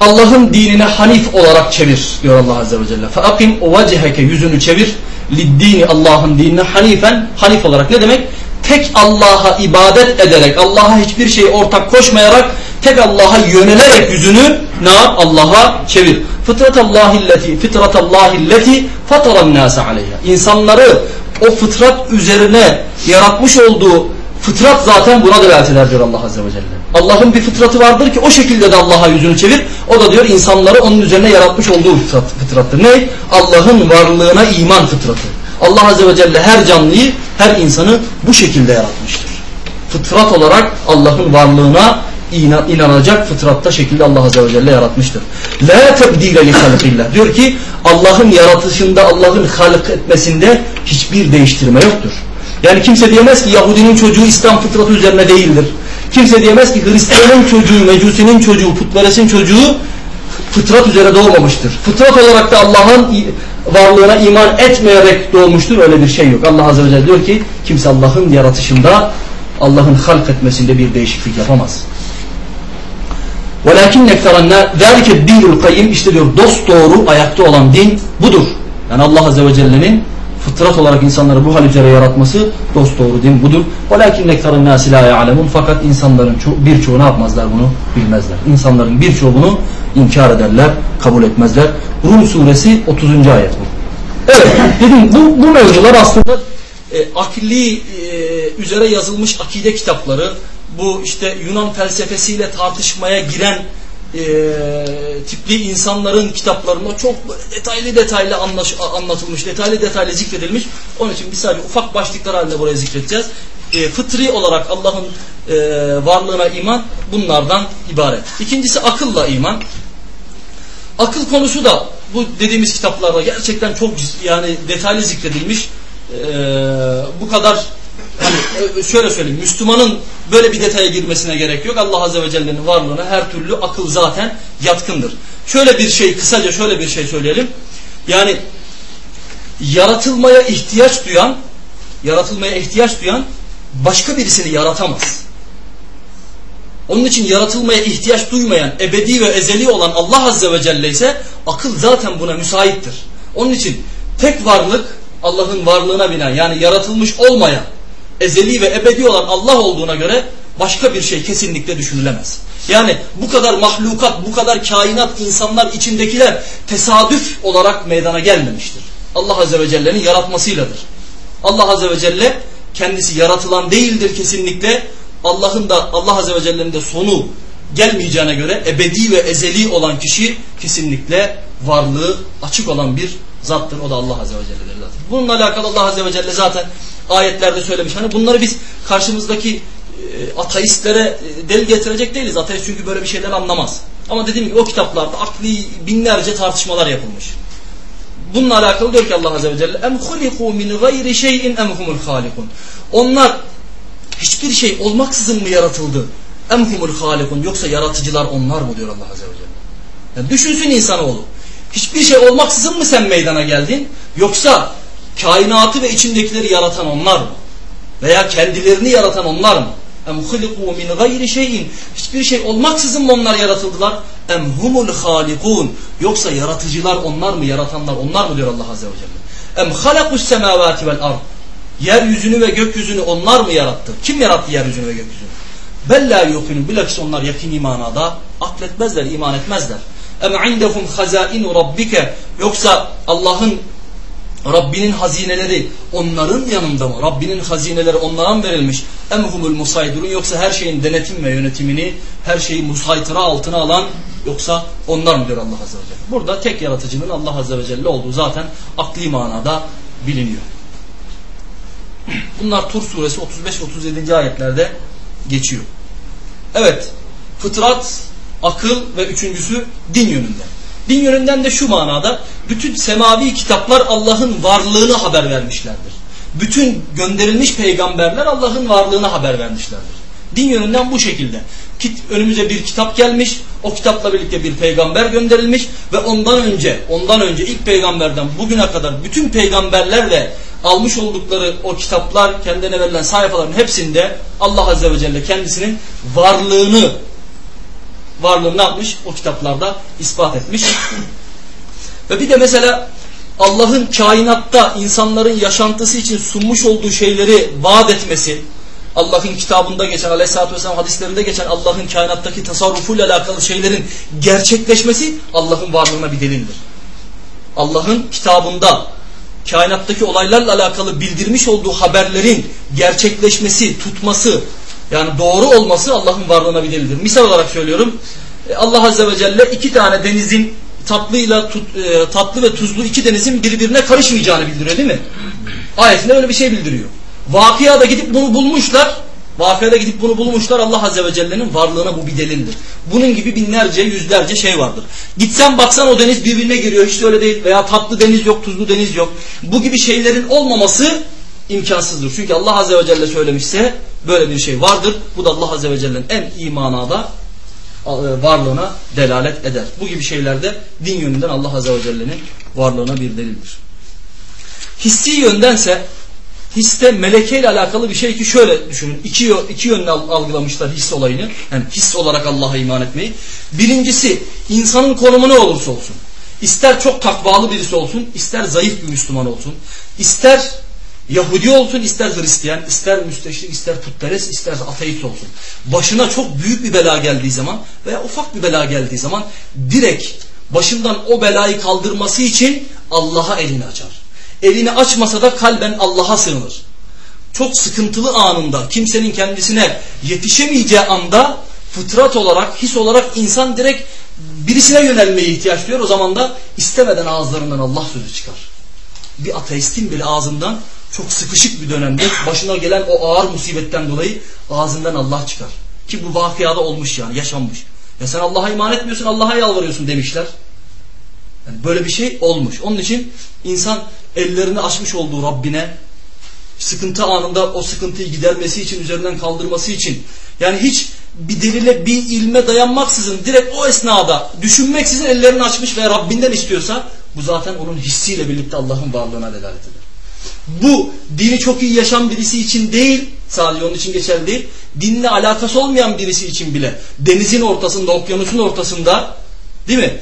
Allah'ın dinine hanif olarak çevir diyor Allah Azze ve Celle. Feakim veciheke yüzünü çevir. Liddini Allah'ın dinine hanifen hanif olarak ne demek? Tek Allah'a ibadet ederek Allah'a hiçbir şey ortak koşmayarak tek Allah'a yönelerek yüzünü ne yap? Allah'a çevir. Fıtratallahilleti fıtratallahilleti fataran nase aleyha. İnsanları o fıtrat üzerine yaratmış olduğu fıtrat zaten buna delalet eder diyor Allah Azze ve Celle. Allah'ın bir fıtratı vardır ki o şekilde de Allah'a yüzünü çevir. O da diyor insanları onun üzerine yaratmış olduğu fıtrat, fıtrattır. Ne? Allah'ın varlığına iman fıtratı. Allah Azze ve Celle her canlıyı, her insanı bu şekilde yaratmıştır. Fıtrat olarak Allah'ın varlığına inanacak fıtratta şekilde Allah Azze ve Celle yaratmıştır. La tebdile li halqillah. Diyor ki Allah'ın yaratışında, Allah'ın halk etmesinde hiçbir değiştirme yoktur. Yani kimse diyemez ki Yahudinin çocuğu İslam fıtratı üzerine değildir. Kimse diyemez ki Hristiyanın çocuğu, Mecusinin çocuğu, putperest'in çocuğu fıtrat üzere doğmamıştır. Fıtrat olarak da Allah'ın varlığına iman etmeyerek doğmuştur. Öyle bir şey yok. Allah Azze ve Celle diyor ki kimse Allah'ın yaratışında, Allah'ın halk etmesinde bir değişiklik yapamaz. وَلَكِنْ نَكْتَرَنَّا ذَٰلِكَ الدِّينُ الْقَيِّمْ İşte diyor dost doğru ayakta olan din budur. Yani Allah Azze ve Celle'nin fıtrat olarak insanları bu hal üzere yaratması dost doğru din budur. وَلَكِنْ نَكْتَرَ النَّاسِ لَا يَعْلَمُونَ Fakat insanların birçoğu ne yapmazlar bunu bilmezler. İnsanların birçoğu bunu inkar ederler, kabul etmezler. Rum suresi 30. ayet bu. Evet dedim bu, bu mevzular aslında e, akli e, üzere yazılmış akide kitapları bu işte Yunan felsefesiyle tartışmaya giren e, tipli insanların kitaplarında çok detaylı detaylı anlaş, anlatılmış, detaylı detaylı zikredilmiş. Onun için biz sadece ufak başlıklar halinde buraya zikredeceğiz. E, fıtri olarak Allah'ın e, varlığına iman bunlardan ibaret. İkincisi akılla iman. Akıl konusu da bu dediğimiz kitaplarda gerçekten çok yani detaylı zikredilmiş. E, bu kadar hani şöyle söyleyeyim Müslümanın böyle bir detaya girmesine gerek yok. Allah Azze ve Celle'nin varlığına her türlü akıl zaten yatkındır. Şöyle bir şey kısaca şöyle bir şey söyleyelim. Yani yaratılmaya ihtiyaç duyan yaratılmaya ihtiyaç duyan başka birisini yaratamaz. Onun için yaratılmaya ihtiyaç duymayan, ebedi ve ezeli olan Allah Azze ve Celle ise akıl zaten buna müsaittir. Onun için tek varlık Allah'ın varlığına binen yani yaratılmış olmayan ezeli ve ebedi olan Allah olduğuna göre başka bir şey kesinlikle düşünülemez. Yani bu kadar mahlukat, bu kadar kainat, insanlar içindekiler tesadüf olarak meydana gelmemiştir. Allah Azze ve Celle'nin yaratmasıyladır. Allah Azze ve Celle kendisi yaratılan değildir kesinlikle. Allah'ın da Allah Azze ve Celle'nin de sonu gelmeyeceğine göre ebedi ve ezeli olan kişi kesinlikle varlığı açık olan bir zattır. O da Allah Azze ve Celle'dir zaten. Bununla alakalı Allah Azze ve Celle zaten ayetlerde söylemiş. Hani bunları biz karşımızdaki e, ateistlere e, delil getirecek değiliz. Ateist çünkü böyle bir şeyden anlamaz. Ama dediğim gibi o kitaplarda akli binlerce tartışmalar yapılmış. Bununla alakalı diyor ki Allah Azze ve Celle em huliku min gayri şeyin em humul halikun. Onlar hiçbir şey olmaksızın mı yaratıldı? Em humul halikun yoksa yaratıcılar onlar mı diyor Allah Azze ve Celle. Yani düşünsün insanoğlu. Hiçbir şey olmaksızın mı sen meydana geldin? Yoksa kainatı ve içindekileri yaratan onlar mı? Veya kendilerini yaratan onlar mı? Em huliku min gayri şeyin. Hiçbir şey olmaksızın mı onlar yaratıldılar? Em humul halikun. Yoksa yaratıcılar onlar mı? Yaratanlar onlar mı diyor Allah Azze ve Celle. Em halakus semavati vel ard. Yeryüzünü ve gökyüzünü onlar mı yarattı? Kim yarattı yeryüzünü ve gökyüzünü? Bella yukinun. Bilakis onlar yakini manada akletmezler, iman etmezler. Em indehum hazainu rabbike. Yoksa Allah'ın Rabbinin hazineleri onların yanında mı? Rabbinin hazineleri onlara mı verilmiş? Emhumul musaydurun yoksa her şeyin denetim ve yönetimini her şeyi musaytıra altına alan yoksa onlar mı diyor Allah Azze ve Celle? Burada tek yaratıcının Allah Azze ve Celle olduğu zaten akli manada biliniyor. Bunlar Tur suresi 35-37. ayetlerde geçiyor. Evet fıtrat, akıl ve üçüncüsü din yönünden. Din yönünden de şu manada bütün semavi kitaplar Allah'ın varlığını haber vermişlerdir. Bütün gönderilmiş peygamberler Allah'ın varlığını haber vermişlerdir. Din yönünden bu şekilde. Önümüze bir kitap gelmiş, o kitapla birlikte bir peygamber gönderilmiş ve ondan önce, ondan önce ilk peygamberden bugüne kadar bütün peygamberler ve almış oldukları o kitaplar, kendine verilen sayfaların hepsinde Allah Azze ve Celle kendisinin varlığını varlığını yapmış? O kitaplarda ispat etmiş. ve bir de mesela Allah'ın kainatta insanların yaşantısı için sunmuş olduğu şeyleri vaat etmesi, Allah'ın kitabında geçen, aleyhissalatü vesselam hadislerinde geçen Allah'ın kainattaki tasarrufuyla alakalı şeylerin gerçekleşmesi Allah'ın varlığına bir delildir. Allah'ın kitabında kainattaki olaylarla alakalı bildirmiş olduğu haberlerin gerçekleşmesi, tutması, yani doğru olması Allah'ın varlığına bir delildir. Misal olarak söylüyorum, e, Allah Azze ve Celle iki tane denizin tatlıyla tut, e, tatlı ve tuzlu iki denizin birbirine karışmayacağını bildiriyor değil mi? Ayetinde öyle bir şey bildiriyor. Vakıya gidip bunu bulmuşlar. Vakıya gidip bunu bulmuşlar. Allah Azze ve Celle'nin varlığına bu bir delildir. Bunun gibi binlerce, yüzlerce şey vardır. Gitsen baksan o deniz birbirine giriyor. Hiç öyle değil. Veya tatlı deniz yok, tuzlu deniz yok. Bu gibi şeylerin olmaması imkansızdır. Çünkü Allah Azze ve Celle söylemişse böyle bir şey vardır. Bu da Allah Azze ve Celle'nin en iyi manada e, varlığına delalet eder. Bu gibi şeylerde din yönünden Allah Azze ve Celle'nin varlığına bir delildir. Hissi yöndense histe melekeyle alakalı bir şey ki şöyle düşünün. İki, iki yönle algılamışlar his olayını. Yani his olarak Allah'a iman etmeyi. Birincisi insanın konumu ne olursa olsun. İster çok takvalı birisi olsun, ister zayıf bir Müslüman olsun, ister Yahudi olsun, ister Hristiyan, ister müsteşrik, ister putperest, ister ateist olsun. Başına çok büyük bir bela geldiği zaman veya ufak bir bela geldiği zaman direkt başından o belayı kaldırması için Allah'a elini açar. Elini açmasa da kalben Allah'a sığınır. Çok sıkıntılı anında, kimsenin kendisine yetişemeyeceği anda fıtrat olarak, his olarak insan direkt birisine yönelmeye ihtiyaç duyuyor. O zaman da istemeden ağızlarından Allah sözü çıkar. Bir ateistin bile ağzından çok sıkışık bir dönemde başına gelen o ağır musibetten dolayı ağzından Allah çıkar. Ki bu vakıada olmuş yani yaşanmış. Ya sen Allah'a iman etmiyorsun Allah'a yalvarıyorsun demişler. Yani böyle bir şey olmuş. Onun için insan ellerini açmış olduğu Rabbine sıkıntı anında o sıkıntıyı gidermesi için, üzerinden kaldırması için yani hiç bir delile, bir ilme dayanmaksızın direkt o esnada düşünmeksizin ellerini açmış ve Rabbinden istiyorsa bu zaten onun hissiyle birlikte Allah'ın varlığına delalet eder. Bu dini çok iyi yaşam birisi için değil, sadece onun için geçerli değil, dinle alakası olmayan birisi için bile denizin ortasında, okyanusun ortasında değil mi?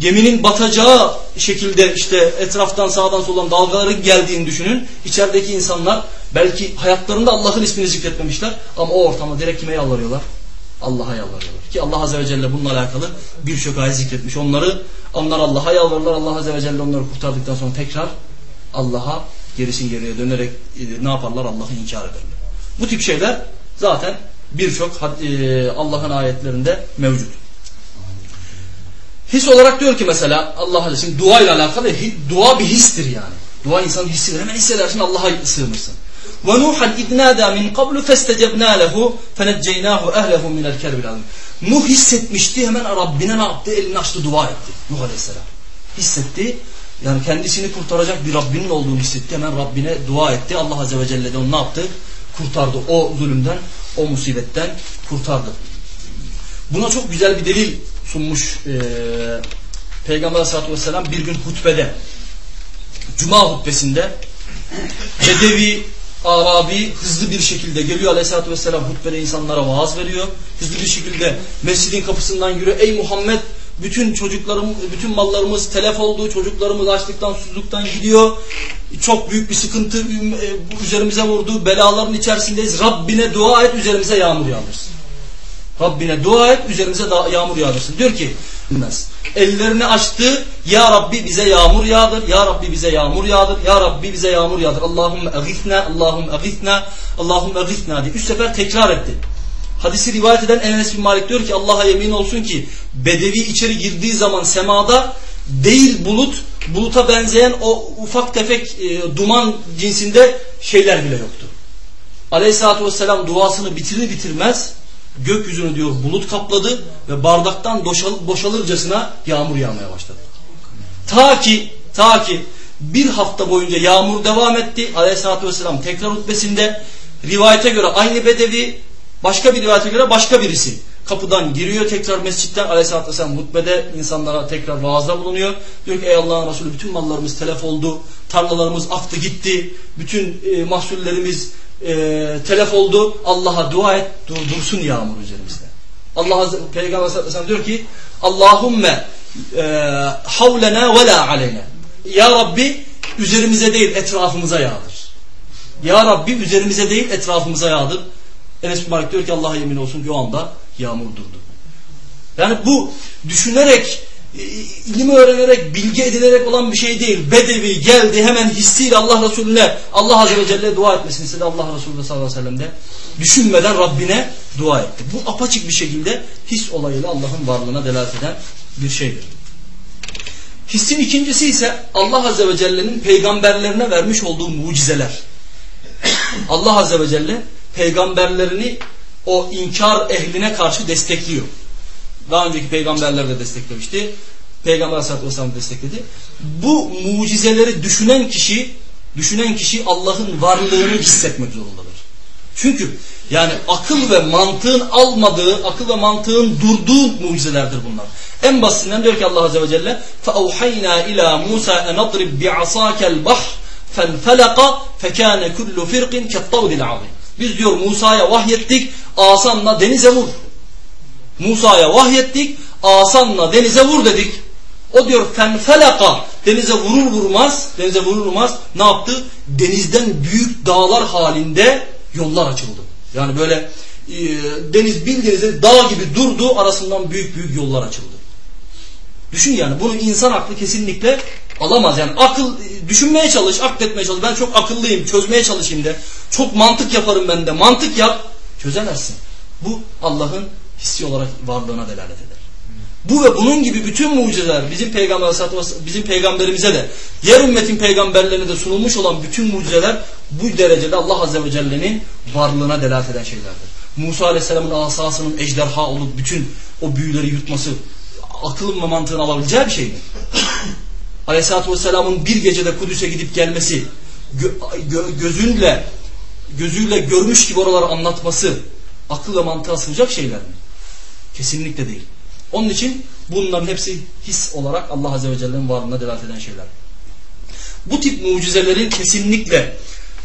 Geminin batacağı şekilde işte etraftan sağdan soldan dalgaların geldiğini düşünün. İçerideki insanlar belki hayatlarında Allah'ın ismini zikretmemişler ama o ortamda direkt kime yalvarıyorlar? Allah'a yalvarıyorlar. Ki Allah Azze ve Celle bununla alakalı birçok ayet zikretmiş. Onları, onlar Allah'a yalvarırlar. Allah Azze ve Celle onları kurtardıktan sonra tekrar Allah'a gerisin geriye dönerek e, ne yaparlar? Allah'ı inkar ederler. Bu tip şeyler zaten birçok e, Allah'ın ayetlerinde mevcut. His olarak diyor ki mesela Allah Azze dua ile alakalı dua bir histir yani. Dua insanın hissidir. Hemen hissedersin Allah'a sığınırsın. وَنُوحًا اِذْ نَادَى مِنْ قَبْلُ فَاسْتَجَبْنَا لَهُ فَنَجَّيْنَاهُ اَهْلَهُ مِنَ الْكَرْبِ الْعَظِيمِ Nuh hissetmişti hemen Rabbine ne yaptı? Elini açtı dua etti. Nuh Aleyhisselam. Hissetti. yani kendisini kurtaracak bir Rabbinin olduğunu hissetti. Hemen Rabbine dua etti. Allah Azze ve Celle de onu ne yaptı? Kurtardı. O zulümden, o musibetten kurtardı. Buna çok güzel bir delil sunmuş e, Peygamber Aleyhisselatü Vesselam bir gün hutbede Cuma hutbesinde Bedevi Arabi hızlı bir şekilde geliyor Aleyhisselatü Vesselam hutbede insanlara vaaz veriyor. Hızlı bir şekilde mescidin kapısından yürüyor. Ey Muhammed bütün çocuklarım, bütün mallarımız telef oldu. Çocuklarımız açlıktan, susuzluktan gidiyor. Çok büyük bir sıkıntı e, üzerimize vurdu. Belaların içerisindeyiz. Rabbine dua et üzerimize yağmur yağdırsın. Rabbine dua et üzerimize yağmur yağdırsın. Diyor ki. Ellerini açtı. Ya Rabbi bize yağmur yağdır. Ya Rabbi bize yağmur yağdır. Ya Rabbi bize yağmur yağdır. Allahümme egithna. Allahümme egithna. Allahümme egithna diye. Üç sefer tekrar etti. Hadisi rivayet eden Enes bin Malik diyor ki Allah'a yemin olsun ki Bedevi içeri girdiği zaman semada değil bulut, buluta benzeyen o ufak tefek e, duman cinsinde şeyler bile yoktu. Aleyhisselatü Vesselam duasını bitirir bitirmez gökyüzünü diyor bulut kapladı ve bardaktan boşal, boşalırcasına yağmur yağmaya başladı. Ta ki ta ki bir hafta boyunca yağmur devam etti. Aleyhisselatü Vesselam tekrar hutbesinde rivayete göre aynı bedevi başka bir rivayete göre başka birisi Kapıdan giriyor tekrar mescitten aleyhissalatü vesselam hutbede insanlara tekrar vaazda bulunuyor. Diyor ki ey Allah'ın Resulü bütün mallarımız telef oldu. Tarlalarımız aktı gitti. Bütün e, mahsullerimiz e, telef oldu. Allah'a dua et durdursun yağmur üzerimizde. Allah Peygamber sallallahu aleyhi ve sellem diyor ki Allahümme e, havlena ve la aleyna. Ya Rabbi üzerimize değil etrafımıza yağdır. Ya Rabbi üzerimize değil etrafımıza yağdır. Enes Malik diyor ki Allah'a yemin olsun ki o anda yağmur durdu. Yani bu düşünerek, e, ilmi öğrenerek, bilgi edilerek olan bir şey değil. Bedevi geldi hemen hissiyle Allah Resulüne, Allah Azze ve Celle dua etmesini istedi. Allah Resulü sallallahu aleyhi ve sellem de düşünmeden Rabbine dua etti. Bu apaçık bir şekilde his olayıyla Allah'ın varlığına delalet eden bir şeydir. Hissin ikincisi ise Allah Azze ve Celle'nin peygamberlerine vermiş olduğu mucizeler. Allah Azze ve Celle peygamberlerini o inkar ehline karşı destekliyor. Daha önceki peygamberler de desteklemişti. Peygamber Aleyhisselatü Vesselam destekledi. Bu mucizeleri düşünen kişi düşünen kişi Allah'ın varlığını hissetmek zorundadır. Çünkü yani akıl ve mantığın almadığı, akıl ve mantığın durduğu mucizelerdir bunlar. En basitinden diyor ki Allah Azze ve Celle فَاَوْحَيْنَا اِلَى مُوسَى اَنْ اَضْرِبْ بِعَصَاكَ الْبَحْرِ فَانْفَلَقَ فَكَانَ كُلُّ فِرْقٍ كَالطَّوْدِ الْعَظِيمِ biz diyor Musa'ya vahyettik, asanla denize vur. Musa'ya vahyettik, asanla denize vur dedik. O diyor fenfelaka denize vurur vurmaz, denize vurur vurmaz ne yaptı? Denizden büyük dağlar halinde yollar açıldı. Yani böyle e, deniz bildiğinizde dağ gibi durdu arasından büyük büyük yollar açıldı. Düşün yani bunu insan aklı kesinlikle alamaz. Yani akıl e, düşünmeye çalış, akletmeye çalış. Ben çok akıllıyım, çözmeye çalışayım de. Çok mantık yaparım ben de. Mantık yap, çözemezsin. Bu Allah'ın hissi olarak varlığına delalet eder. Bu ve bunun gibi bütün mucizeler bizim peygamber bizim peygamberimize de diğer ümmetin peygamberlerine de sunulmuş olan bütün mucizeler bu derecede Allah azze ve celle'nin varlığına delalet eden şeylerdir. Musa aleyhisselamın asasının ejderha olup bütün o büyüleri yutması akılın ve mantığın alabileceği bir şey mi? *coughs* Aleyhisselatü vesselamın bir gecede Kudüs'e gidip gelmesi gö gö gözünle gözüyle görmüş gibi oraları anlatması akıl ve mantığa sığacak şeyler mi? Kesinlikle değil. Onun için bunların hepsi his olarak Allah Azze ve Celle'nin varlığına delalet eden şeyler. Bu tip mucizeleri kesinlikle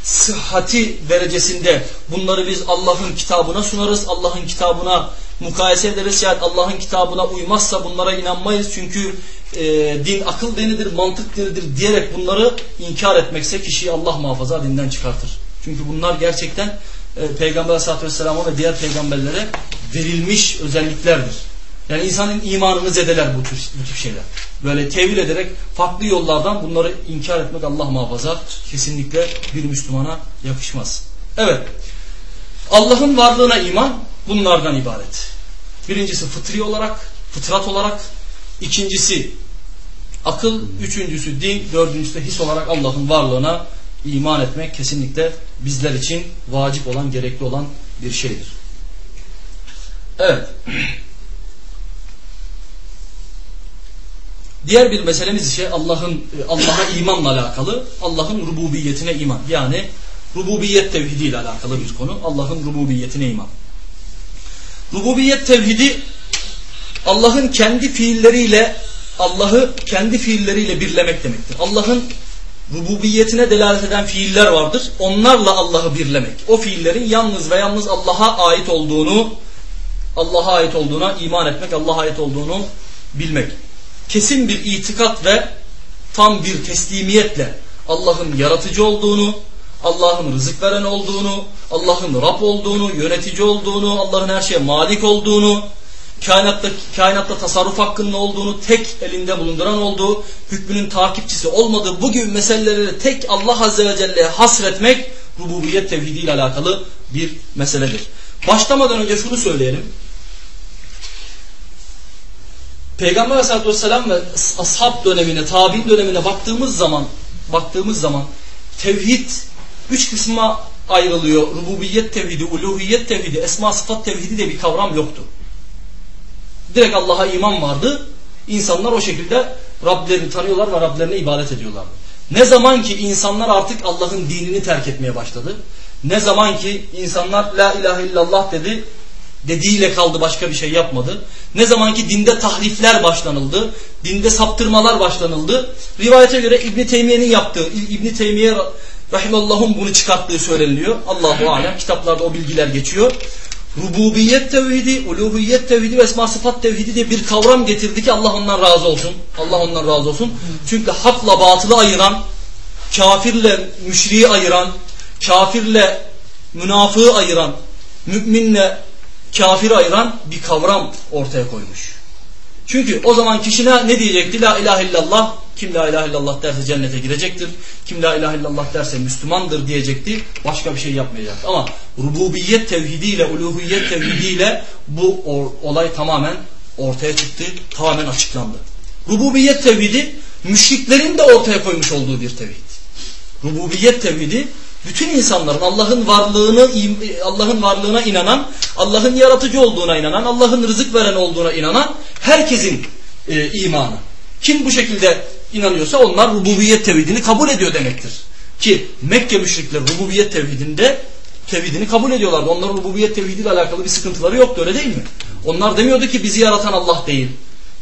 sıhhati derecesinde bunları biz Allah'ın kitabına sunarız. Allah'ın kitabına mukayese ederiz. Yani Allah'ın kitabına uymazsa bunlara inanmayız. Çünkü e, din akıl denidir, mantık denidir diyerek bunları inkar etmekse kişiyi Allah muhafaza dinden çıkartır. Çünkü bunlar gerçekten e, Peygamber Aleyhisselatü Vesselam'a ve diğer peygamberlere verilmiş özelliklerdir. Yani insanın imanını zedeler bu tür, bu tür şeyler. Böyle tevil ederek farklı yollardan bunları inkar etmek Allah muhafaza kesinlikle bir Müslümana yakışmaz. Evet. Allah'ın varlığına iman bunlardan ibaret. Birincisi fıtri olarak, fıtrat olarak. ikincisi akıl, üçüncüsü din, dördüncüsü de his olarak Allah'ın varlığına iman etmek kesinlikle bizler için vacip olan, gerekli olan bir şeydir. Evet. Diğer bir meselemiz ise Allah'ın Allah'a imanla alakalı. Allah'ın rububiyetine iman. Yani rububiyet tevhidi alakalı bir konu. Allah'ın rububiyetine iman. Rububiyet tevhidi Allah'ın kendi fiilleriyle Allah'ı kendi fiilleriyle birlemek demektir. Allah'ın rububiyetine delalet eden fiiller vardır. Onlarla Allah'ı birlemek. O fiillerin yalnız ve yalnız Allah'a ait olduğunu Allah'a ait olduğuna iman etmek, Allah'a ait olduğunu bilmek kesin bir itikat ve tam bir teslimiyetle Allah'ın yaratıcı olduğunu, Allah'ın rızık veren olduğunu, Allah'ın Rab olduğunu, yönetici olduğunu, Allah'ın her şeye malik olduğunu, kainatta, kainatta tasarruf hakkının olduğunu, tek elinde bulunduran olduğu, hükmünün takipçisi olmadığı bu gibi meseleleri tek Allah Azze ve Celle'ye hasretmek rububiyet tevhidiyle alakalı bir meseledir. Başlamadan önce şunu söyleyelim. Peygamber Aleyhisselatü Vesselam ve ashab dönemine, tabi'in dönemine baktığımız zaman baktığımız zaman tevhid üç kısma ayrılıyor. Rububiyet tevhidi, uluhiyet tevhidi, esma sıfat tevhidi de bir kavram yoktu. Direkt Allah'a iman vardı. İnsanlar o şekilde Rablerini tanıyorlar ve Rablerine ibadet ediyorlardı. Ne zaman ki insanlar artık Allah'ın dinini terk etmeye başladı. Ne zaman ki insanlar la ilahe illallah dedi dediğiyle kaldı başka bir şey yapmadı. Ne zaman ki dinde tahrifler başlanıldı, dinde saptırmalar başlanıldı. Rivayete göre İbn Teymiye'nin yaptığı, İbn Teymiye rahimallah'ın bunu çıkarttığı söyleniliyor. Allahu alem kitaplarda o bilgiler geçiyor. Rububiyet tevhidi, uluhiyet tevhidi ve esma sıfat tevhidi diye bir kavram getirdi ki Allah ondan razı olsun. Allah ondan razı olsun. Çünkü hakla batılı ayıran, kafirle müşriği ayıran, kafirle münafığı ayıran, müminle kafiri ayıran bir kavram ortaya koymuş. Çünkü o zaman kişi ne diyecekti? La ilahe illallah. Kim la ilahe illallah derse cennete girecektir. Kim la ilahe illallah derse Müslümandır diyecekti. Başka bir şey yapmayacaktı. Ama rububiyet tevhidiyle, uluhiyet tevhidiyle bu olay tamamen ortaya çıktı. Tamamen açıklandı. Rububiyet tevhidi müşriklerin de ortaya koymuş olduğu bir tevhid. Rububiyet tevhidi bütün insanların Allah'ın varlığını Allah'ın varlığına inanan, Allah'ın yaratıcı olduğuna inanan, Allah'ın rızık veren olduğuna inanan herkesin e, imanı. Kim bu şekilde inanıyorsa onlar rububiyet tevhidini kabul ediyor demektir. Ki Mekke müşrikleri rububiyet tevhidinde tevhidini kabul ediyorlardı. Onların rububiyet tevhidiyle alakalı bir sıkıntıları yoktu öyle değil mi? Onlar demiyordu ki bizi yaratan Allah değil.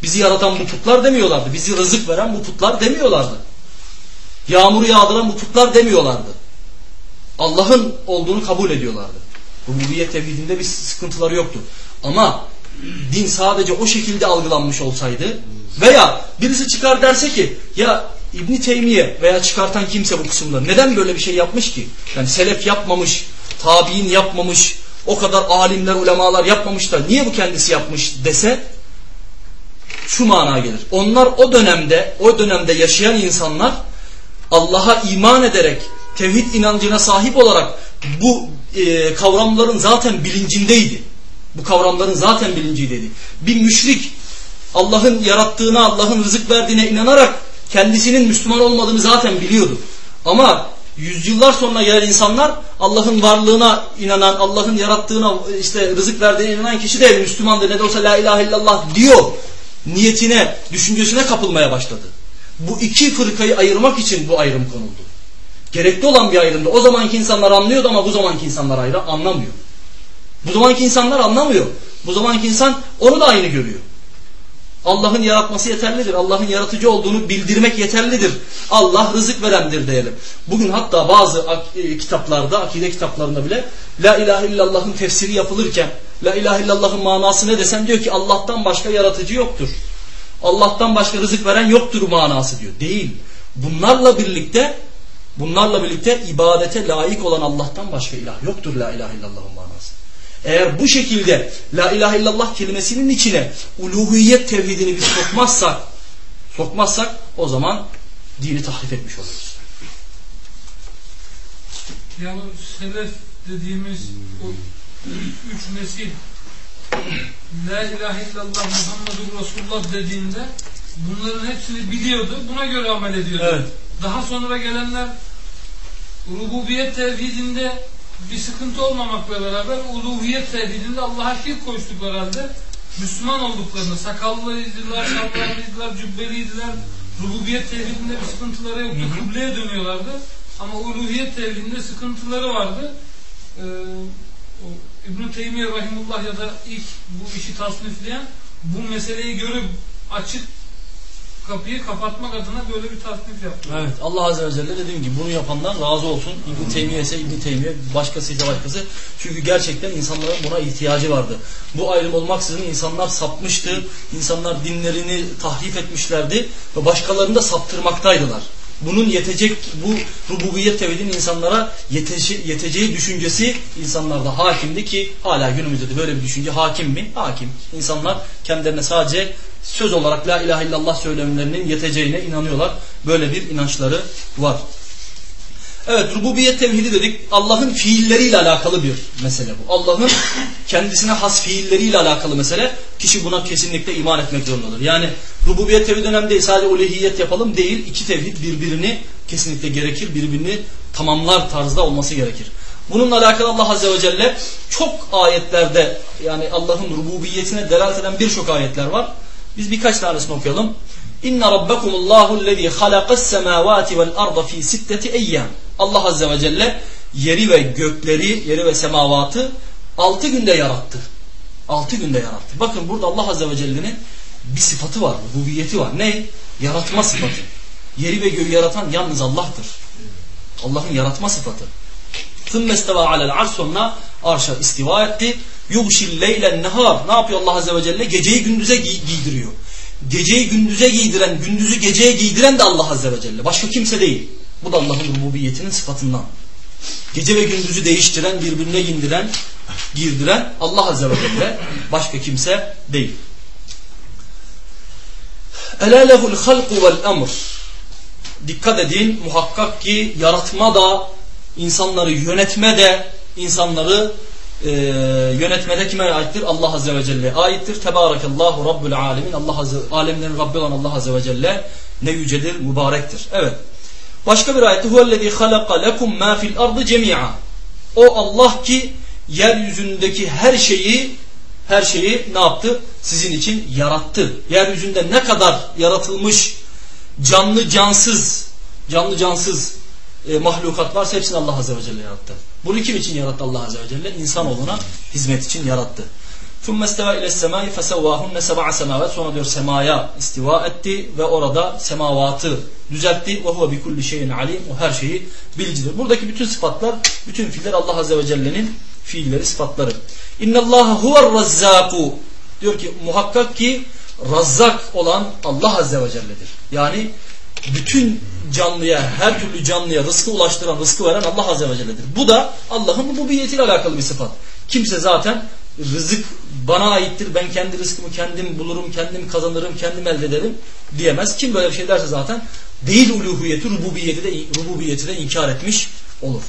Bizi yaratan bu putlar demiyorlardı. Bizi rızık veren bu putlar demiyorlardı. Yağmuru yağdıran bu putlar demiyorlardı. Allah'ın olduğunu kabul ediyorlardı. Rububiyet tevhidinde bir sıkıntıları yoktu. Ama din sadece o şekilde algılanmış olsaydı veya birisi çıkar derse ki ya İbn Teymiye veya çıkartan kimse bu kısımları neden böyle bir şey yapmış ki? Yani selef yapmamış, tabi'in yapmamış, o kadar alimler, ulemalar yapmamış da niye bu kendisi yapmış dese şu mana gelir. Onlar o dönemde, o dönemde yaşayan insanlar Allah'a iman ederek tevhid inancına sahip olarak bu e, kavramların zaten bilincindeydi. Bu kavramların zaten bilincindeydi. Bir müşrik Allah'ın yarattığına, Allah'ın rızık verdiğine inanarak kendisinin Müslüman olmadığını zaten biliyordu. Ama yüzyıllar sonra gelen insanlar Allah'ın varlığına inanan, Allah'ın yarattığına, işte rızık verdiğine inanan kişi de Müslümandır. Ne de olsa la ilahe illallah diyor. Niyetine, düşüncesine kapılmaya başladı. Bu iki fırkayı ayırmak için bu ayrım konuldu. Gerekli olan bir ayrımdı. O zamanki insanlar anlıyordu ama bu zamanki insanlar ayrı anlamıyor. Bu zamanki insanlar anlamıyor. Bu zamanki insan onu da aynı görüyor. Allah'ın yaratması yeterlidir. Allah'ın yaratıcı olduğunu bildirmek yeterlidir. Allah rızık verendir diyelim. Bugün hatta bazı e, kitaplarda, akide kitaplarında bile La ilahe illallah'ın tefsiri yapılırken La ilahe illallah'ın manası ne desem diyor ki Allah'tan başka yaratıcı yoktur. Allah'tan başka rızık veren yoktur manası diyor. Değil. Bunlarla birlikte Bunlarla birlikte ibadete layık olan Allah'tan başka ilah yoktur la ilahe illallah'ın manası. Eğer bu şekilde la ilahe illallah kelimesinin içine uluhiyet tevhidini biz sokmazsak sokmazsak o zaman dini tahrif etmiş oluruz. Yani selef dediğimiz o üç nesil La ilahe illallah Muhammedur Resulullah dediğinde bunların hepsini biliyordu. Buna göre amel ediyordu. Evet. Daha sonra gelenler rububiyet tevhidinde bir sıkıntı olmamakla beraber uluhiyet tevhidinde Allah'a şirk koştukları halde Müslüman olduklarını, sakallıydılar, şalvarlıydılar, cübbeliydiler, rububiyet tevhidinde bir sıkıntıları yoktu, kıbleye dönüyorlardı. Ama uluhiyet tevhidinde sıkıntıları vardı. Ee, İbn-i Teymiye Rahimullah ya da ilk bu işi tasnifleyen bu meseleyi görüp açık kapıyı kapatmak adına böyle bir tasnif yaptı. Evet Allah Azze ve Celle dediğim gibi bunu yapandan razı olsun. İbn Teymiye ise İbn Teymiye, başkası ise başkası. Çünkü gerçekten insanların buna ihtiyacı vardı. Bu ayrım olmaksızın insanlar sapmıştı. İnsanlar dinlerini tahrif etmişlerdi ve başkalarını da saptırmaktaydılar. Bunun yetecek, bu rububiyet tevhidin insanlara yetece, yeteceği düşüncesi insanlarda hakimdi ki hala günümüzde de böyle bir düşünce hakim mi? Hakim. İnsanlar kendilerine sadece söz olarak la ilahe illallah söylemlerinin yeteceğine inanıyorlar. Böyle bir inançları var. Evet rububiyet tevhidi dedik. Allah'ın fiilleriyle alakalı bir mesele bu. Allah'ın *laughs* kendisine has fiilleriyle alakalı mesele. Kişi buna kesinlikle iman etmek zorundadır. Yani rububiyet tevhid önemli değil. Sadece ulehiyet yapalım değil. İki tevhid birbirini kesinlikle gerekir. Birbirini tamamlar tarzda olması gerekir. Bununla alakalı Allah Azze ve Celle çok ayetlerde yani Allah'ın rububiyetine delalet eden birçok ayetler var. Biz birkaç tanesini okuyalım. İnne rabbekumullahu lezî halakas semâvâti vel arda fî sitteti eyyâm. Allah Azze ve Celle yeri ve gökleri, yeri ve semavatı altı günde yarattı. Altı günde yarattı. Bakın burada Allah Azze ve Celle'nin bir sıfatı var. Rububiyeti var. Ne? Yaratma sıfatı. Yeri ve göğü yaratan yalnız Allah'tır. Allah'ın yaratma sıfatı. ثُمَّ اسْتَوَى عَلَى الْعَرْشِ Sonra arşa istiva etti. يُغْشِ اللَّيْلَ النَّهَارِ Ne yapıyor Allah Azze ve Celle? Geceyi gündüze giy giydiriyor. Geceyi gündüze giydiren, gündüzü geceye giydiren de Allah Azze ve Celle. Başka kimse değil. Bu da Allah'ın rububiyetinin sıfatından. Gece ve gündüzü değiştiren, birbirine gindiren, girdiren Allah Azze ve Celle. Başka kimse değil. Ela lehul halku vel emr. Dikkat edin muhakkak ki yaratma da, insanları yönetme de, insanları e, yönetmede kime aittir? Allah Azze ve Celle aittir. Tebarakallahu Rabbul Alemin. Allah Azze, alemlerin Rabbi olan Allah Azze ve Celle ne yücedir, mübarektir. Evet. Başka bir ayette huvellezî halaka lekum mâ fil ardı cemî'a. O Allah ki yeryüzündeki her şeyi her şeyi ne yaptı? Sizin için yarattı. Yeryüzünde ne kadar yaratılmış canlı cansız canlı cansız e, mahlukat varsa hepsini Allah Azze ve Celle yarattı. Bunu kim için yarattı Allah Azze ve Celle? İnsanoğluna hizmet için yarattı. ثُمَّ اسْتَوَى اِلَى السَّمَاءِ فَسَوَّاهُنَّ سَبَعَ سَمَاوَاتٍ Sonra diyor semaya istiva etti ve orada semavatı düzeltti. وَهُوَ بِكُلِّ شَيْءٍ alim O her şeyi bilicidir. Buradaki bütün sıfatlar, bütün fiiller Allah Azze ve Celle'nin fiilleri, sıfatları. اِنَّ اللّٰهَ هُوَ الرَّزَّاقُ Diyor ki muhakkak ki Razzak olan Allah Azze ve Celle'dir. Yani bütün canlıya, her türlü canlıya rızkı ulaştıran, rızkı veren Allah Azze ve Celle'dir. Bu da Allah'ın rububiyetiyle alakalı bir sıfat. Kimse zaten rızık bana aittir, ben kendi rızkımı kendim bulurum, kendim kazanırım, kendim elde ederim diyemez. Kim böyle bir şey derse zaten değil uluhiyeti, rububiyeti de, rububiyeti de inkar etmiş olur.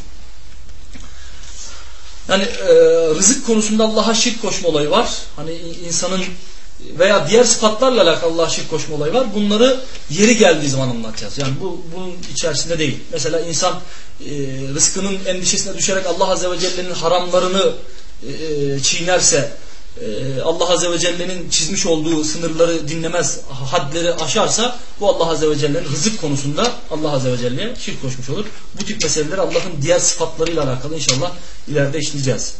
Yani e, rızık konusunda Allah'a şirk koşma olayı var. Hani insanın veya diğer sıfatlarla alakalı Allah'a şirk koşma olayı var. Bunları yeri geldiği zaman anlatacağız. Yani bu bunun içerisinde değil. Mesela insan e, rızkının endişesine düşerek Allah Azze ve Celle'nin haramlarını e, çiğnerse e, Allah Azze ve Celle'nin çizmiş olduğu sınırları dinlemez, hadleri aşarsa bu Allah Azze ve Celle'nin rızık konusunda Allah Azze ve Celle'ye şirk koşmuş olur. Bu tip meseleleri Allah'ın diğer sıfatlarıyla alakalı inşallah ileride işleyeceğiz.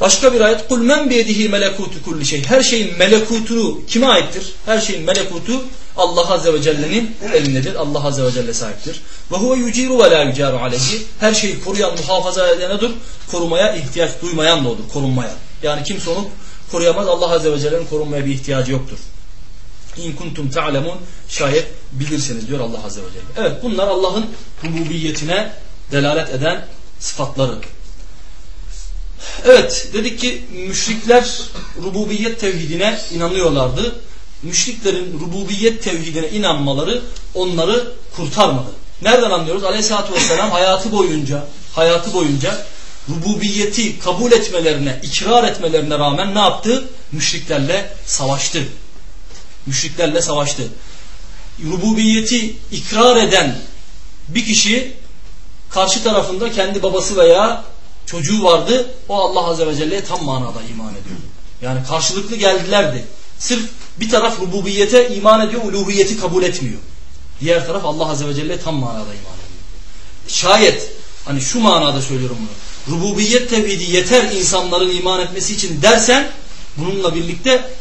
Başka bir ayet kul men biyedihi melekutu kulli şey. Her şeyin melekutu kime aittir? Her şeyin melekutu Allah azze ve celle'nin elindedir. Allah azze ve celle sahiptir. Ve huve yuciru ve la yucaru aleyhi. Her şeyi koruyan, muhafaza edenedir. Korumaya ihtiyaç duymayan da odur. Korunmaya. Yani kimse onu koruyamaz. Allah azze ve celle'nin korunmaya bir ihtiyacı yoktur. İn kuntum ta'lemun şayet bilirseniz diyor Allah azze ve celle. Evet bunlar Allah'ın rububiyetine delalet eden sıfatları. Evet dedik ki müşrikler rububiyet tevhidine inanıyorlardı. Müşriklerin rububiyet tevhidine inanmaları onları kurtarmadı. Nereden anlıyoruz? Aleyhisselatü Vesselam hayatı boyunca hayatı boyunca rububiyeti kabul etmelerine, ikrar etmelerine rağmen ne yaptı? Müşriklerle savaştı. Müşriklerle savaştı. Rububiyeti ikrar eden bir kişi karşı tarafında kendi babası veya çocuğu vardı. O Allah Azze ve Celle'ye tam manada iman ediyordu. Yani karşılıklı geldilerdi. Sırf bir taraf rububiyete iman ediyor, uluhiyeti kabul etmiyor. Diğer taraf Allah Azze ve Celle'ye tam manada iman ediyor. Şayet, hani şu manada söylüyorum bunu. Rububiyet tevhidi yeter insanların iman etmesi için dersen, bununla birlikte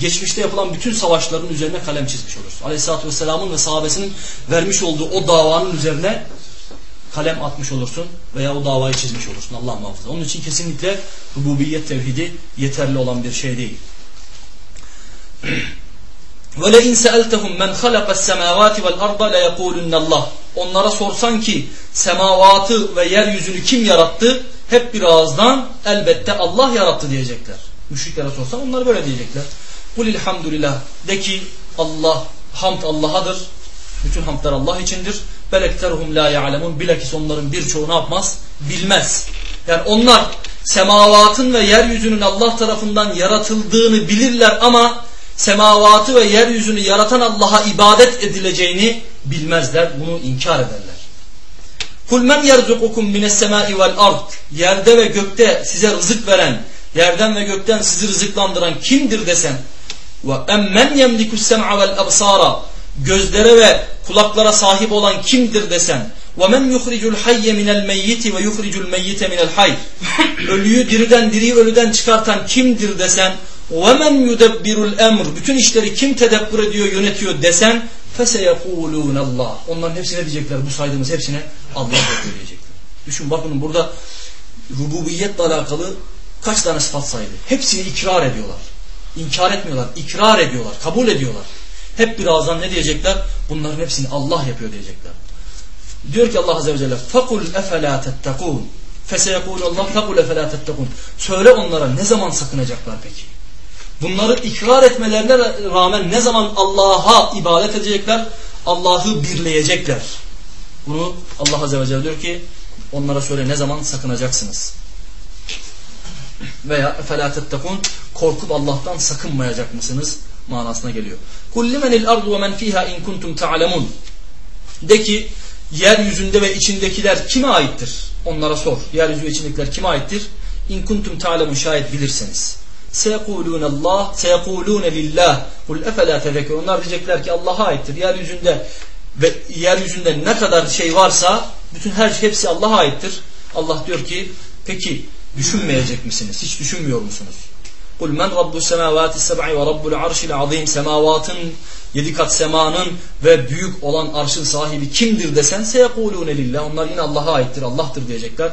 geçmişte yapılan bütün savaşların üzerine kalem çizmiş olursun. Aleyhisselatü Vesselam'ın ve sahabesinin vermiş olduğu o davanın üzerine kalem atmış olursun veya o davayı çizmiş olursun. Allah muhafaza. Onun için kesinlikle rububiyet tevhidi yeterli olan bir şey değil. وَلَاِنْ سَأَلْتَهُمْ مَنْ خَلَقَ السَّمَاوَاتِ وَالْاَرْضَ لَيَقُولُنَّ اللّٰهِ Onlara sorsan ki semavatı ve yeryüzünü kim yarattı? Hep bir ağızdan elbette Allah yarattı diyecekler. Müşriklere sorsan onlar böyle diyecekler. Kulilhamdülillah de ki Allah hamd Allah'adır. Bütün hamdlar Allah içindir. Belekterhum la ya'lemun. Bilakis onların birçoğu ne yapmaz? Bilmez. Yani onlar semavatın ve yeryüzünün Allah tarafından yaratıldığını bilirler ama semavatı ve yeryüzünü yaratan Allah'a ibadet edileceğini bilmezler, bunu inkar ederler. Kul men yerzukukum minessemai vel ard. Yerde ve gökte size rızık veren, yerden ve gökten sizi rızıklandıran kimdir desen. Ve emmen yemlikus sem'a vel absara. Gözlere ve kulaklara sahip olan kimdir desen. Ve men yuhricul hayye minel meyyiti ve yuhricul meyyite minel hay. *laughs* Ölüyü diriden, diriyi ölüden çıkartan kimdir desen. Ve men yudebbirul emr. Bütün işleri kim tedebbür ediyor, yönetiyor desen. فَسَيَقُولُونَ اللّٰهِ Onların hepsine diyecekler, bu saydığımız hepsine Allah yapıyor diyecekler. Düşün bakın burada rububiyetle alakalı kaç tane sıfat saydı. Hepsini ikrar ediyorlar. İnkar etmiyorlar, ikrar ediyorlar, kabul ediyorlar. Hep birazdan ne diyecekler? Bunların hepsini Allah yapıyor diyecekler. Diyor ki Allah Azze ve Celle فَقُلْ اَفَلَا تَتَّقُونَ فَسَيَقُولُ اللّٰهِ فَقُلْ اَفَلَا تَتَّقُونَ Söyle onlara ne zaman sakınacaklar peki? Bunları ikrar etmelerine rağmen ne zaman Allah'a ibadet edecekler? Allah'ı birleyecekler. Bunu Allah Azze ve Celle diyor ki onlara söyle ne zaman sakınacaksınız? Veya فَلَا تَتَّقُونَ Korkup Allah'tan sakınmayacak mısınız? manasına geliyor. قُلْ لِمَنِ الْأَرْضُ وَمَنْ فِيهَا اِنْ كُنْتُمْ تَعْلَمُونَ De ki yeryüzünde ve içindekiler kime aittir? Onlara sor. Yeryüzü ve içindekiler kime aittir? İn kuntum ta'lemun şayet bilirseniz. Seyekulun Allah, seyekulun lillah. Kul efela tefekkür. Onlar diyecekler ki Allah'a aittir. Yeryüzünde ve yeryüzünde ne kadar şey varsa bütün her şey hepsi Allah'a aittir. Allah diyor ki peki düşünmeyecek misiniz? Hiç düşünmüyor musunuz? Kul men rabbus semavati seb'i ve rabbul arşil azim semavatın yedi kat semanın ve büyük olan arşın sahibi kimdir desen seyekulune lillah. Onlar yine Allah'a aittir, Allah'tır diyecekler.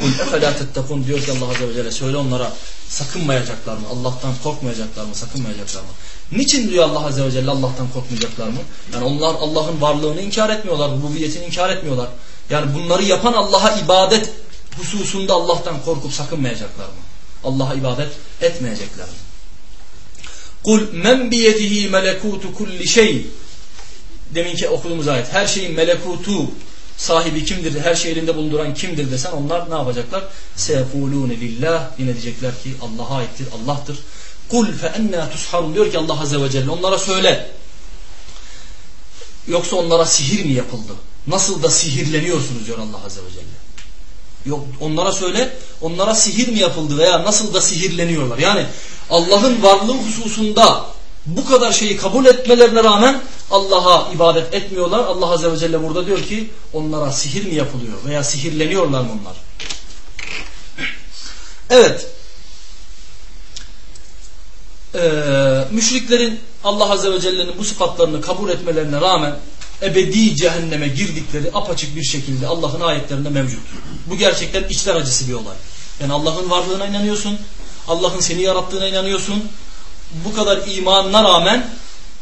Kul efela tettekun diyor ki Allah Azze ve Celle söyle onlara sakınmayacaklar mı? Allah'tan korkmayacaklar mı? Sakınmayacaklar mı? Niçin diyor Allah Azze ve Celle Allah'tan korkmayacaklar mı? Yani onlar Allah'ın varlığını inkar etmiyorlar, rububiyetini inkar etmiyorlar. Yani bunları yapan Allah'a ibadet hususunda Allah'tan korkup sakınmayacaklar mı? Allah'a ibadet etmeyecekler mi? Kul men biyedihi melekutu kulli şey. Deminki okuduğumuz ayet. Her şeyin melekutu sahibi kimdir? Her şey elinde bulunduran kimdir desen onlar ne yapacaklar? Seyekulune lillah. Yine diyecekler ki Allah'a aittir, Allah'tır. Kul fe enna tusharun diyor ki Allah Azze ve Celle onlara söyle. Yoksa onlara sihir mi yapıldı? Nasıl da sihirleniyorsunuz diyor Allah Azze ve Celle. Yok onlara söyle onlara sihir mi yapıldı veya nasıl da sihirleniyorlar. Yani Allah'ın varlığı hususunda bu kadar şeyi kabul etmelerine rağmen Allah'a ibadet etmiyorlar. Allah Azze ve Celle burada diyor ki onlara sihir mi yapılıyor veya sihirleniyorlar mı onlar? Evet. Ee, müşriklerin Allah Azze ve Celle'nin bu sıfatlarını kabul etmelerine rağmen ebedi cehenneme girdikleri apaçık bir şekilde Allah'ın ayetlerinde mevcut. Bu gerçekten içler acısı bir olay. Yani Allah'ın varlığına inanıyorsun, Allah'ın seni yarattığına inanıyorsun. Bu kadar imanına rağmen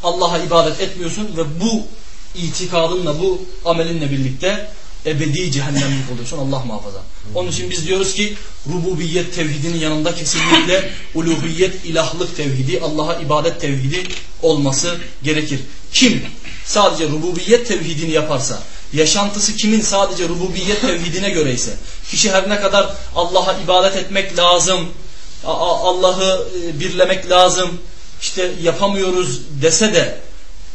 Allah'a ibadet etmiyorsun ve bu itikadınla, bu amelinle birlikte ebedi cehennemlik oluyorsun Allah muhafaza. Onun için biz diyoruz ki rububiyet tevhidinin yanında kesinlikle uluhiyet ilahlık tevhidi, Allah'a ibadet tevhidi olması gerekir. Kim sadece rububiyet tevhidini yaparsa, yaşantısı kimin sadece rububiyet tevhidine göre ise, kişi her ne kadar Allah'a ibadet etmek lazım, Allah'ı e, birlemek lazım, işte yapamıyoruz dese de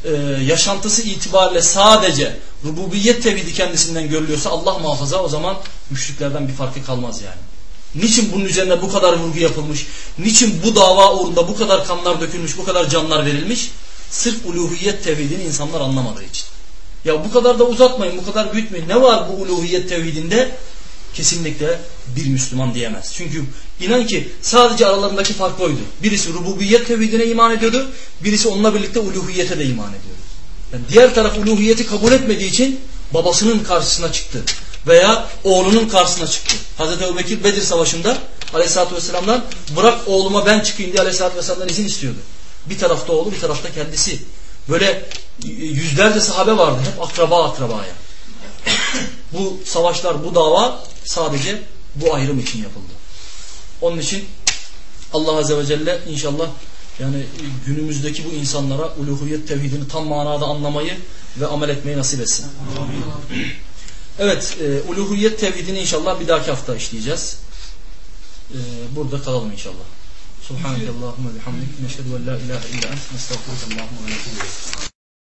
e, yaşantısı itibariyle sadece rububiyet tevhidi kendisinden görülüyorsa Allah muhafaza o zaman müşriklerden bir farkı kalmaz yani. Niçin bunun üzerine bu kadar vurgu yapılmış? Niçin bu dava uğrunda bu kadar kanlar dökülmüş, bu kadar canlar verilmiş? Sırf uluhiyet tevhidini insanlar anlamadığı için. Ya bu kadar da uzatmayın, bu kadar büyütmeyin. Ne var bu uluhiyet tevhidinde? Kesinlikle bir Müslüman diyemez. Çünkü inan ki sadece aralarındaki fark oydu. Birisi rububiyet tevhidine iman ediyordu, birisi onunla birlikte uluhiyete de iman ediyordu. Yani diğer taraf uluhiyeti kabul etmediği için babasının karşısına çıktı. Veya oğlunun karşısına çıktı. Hazreti Ebubekir Bedir Savaşı'nda Aleyhisselatü Vesselam'dan bırak oğluma ben çıkayım diye Aleyhisselatü Vesselam'dan izin istiyordu. Bir tarafta oğlu bir tarafta kendisi. Böyle yüzlerce sahabe vardı. Hep akraba akrabaya. Bu savaşlar, bu dava sadece bu ayrım için yapıldı. Onun için Allah Azze ve Celle inşallah yani günümüzdeki bu insanlara uluhiyet tevhidini tam manada anlamayı ve amel etmeyi nasip etsin. *clears throat* Evet, e, uluhiyet tevhidini inşallah bir dahaki hafta işleyeceğiz. E, burada kalalım inşallah. Subhanakallahumma bihamdik neşhedü en la ilahe illa ent nestağfiruke Allahumma ve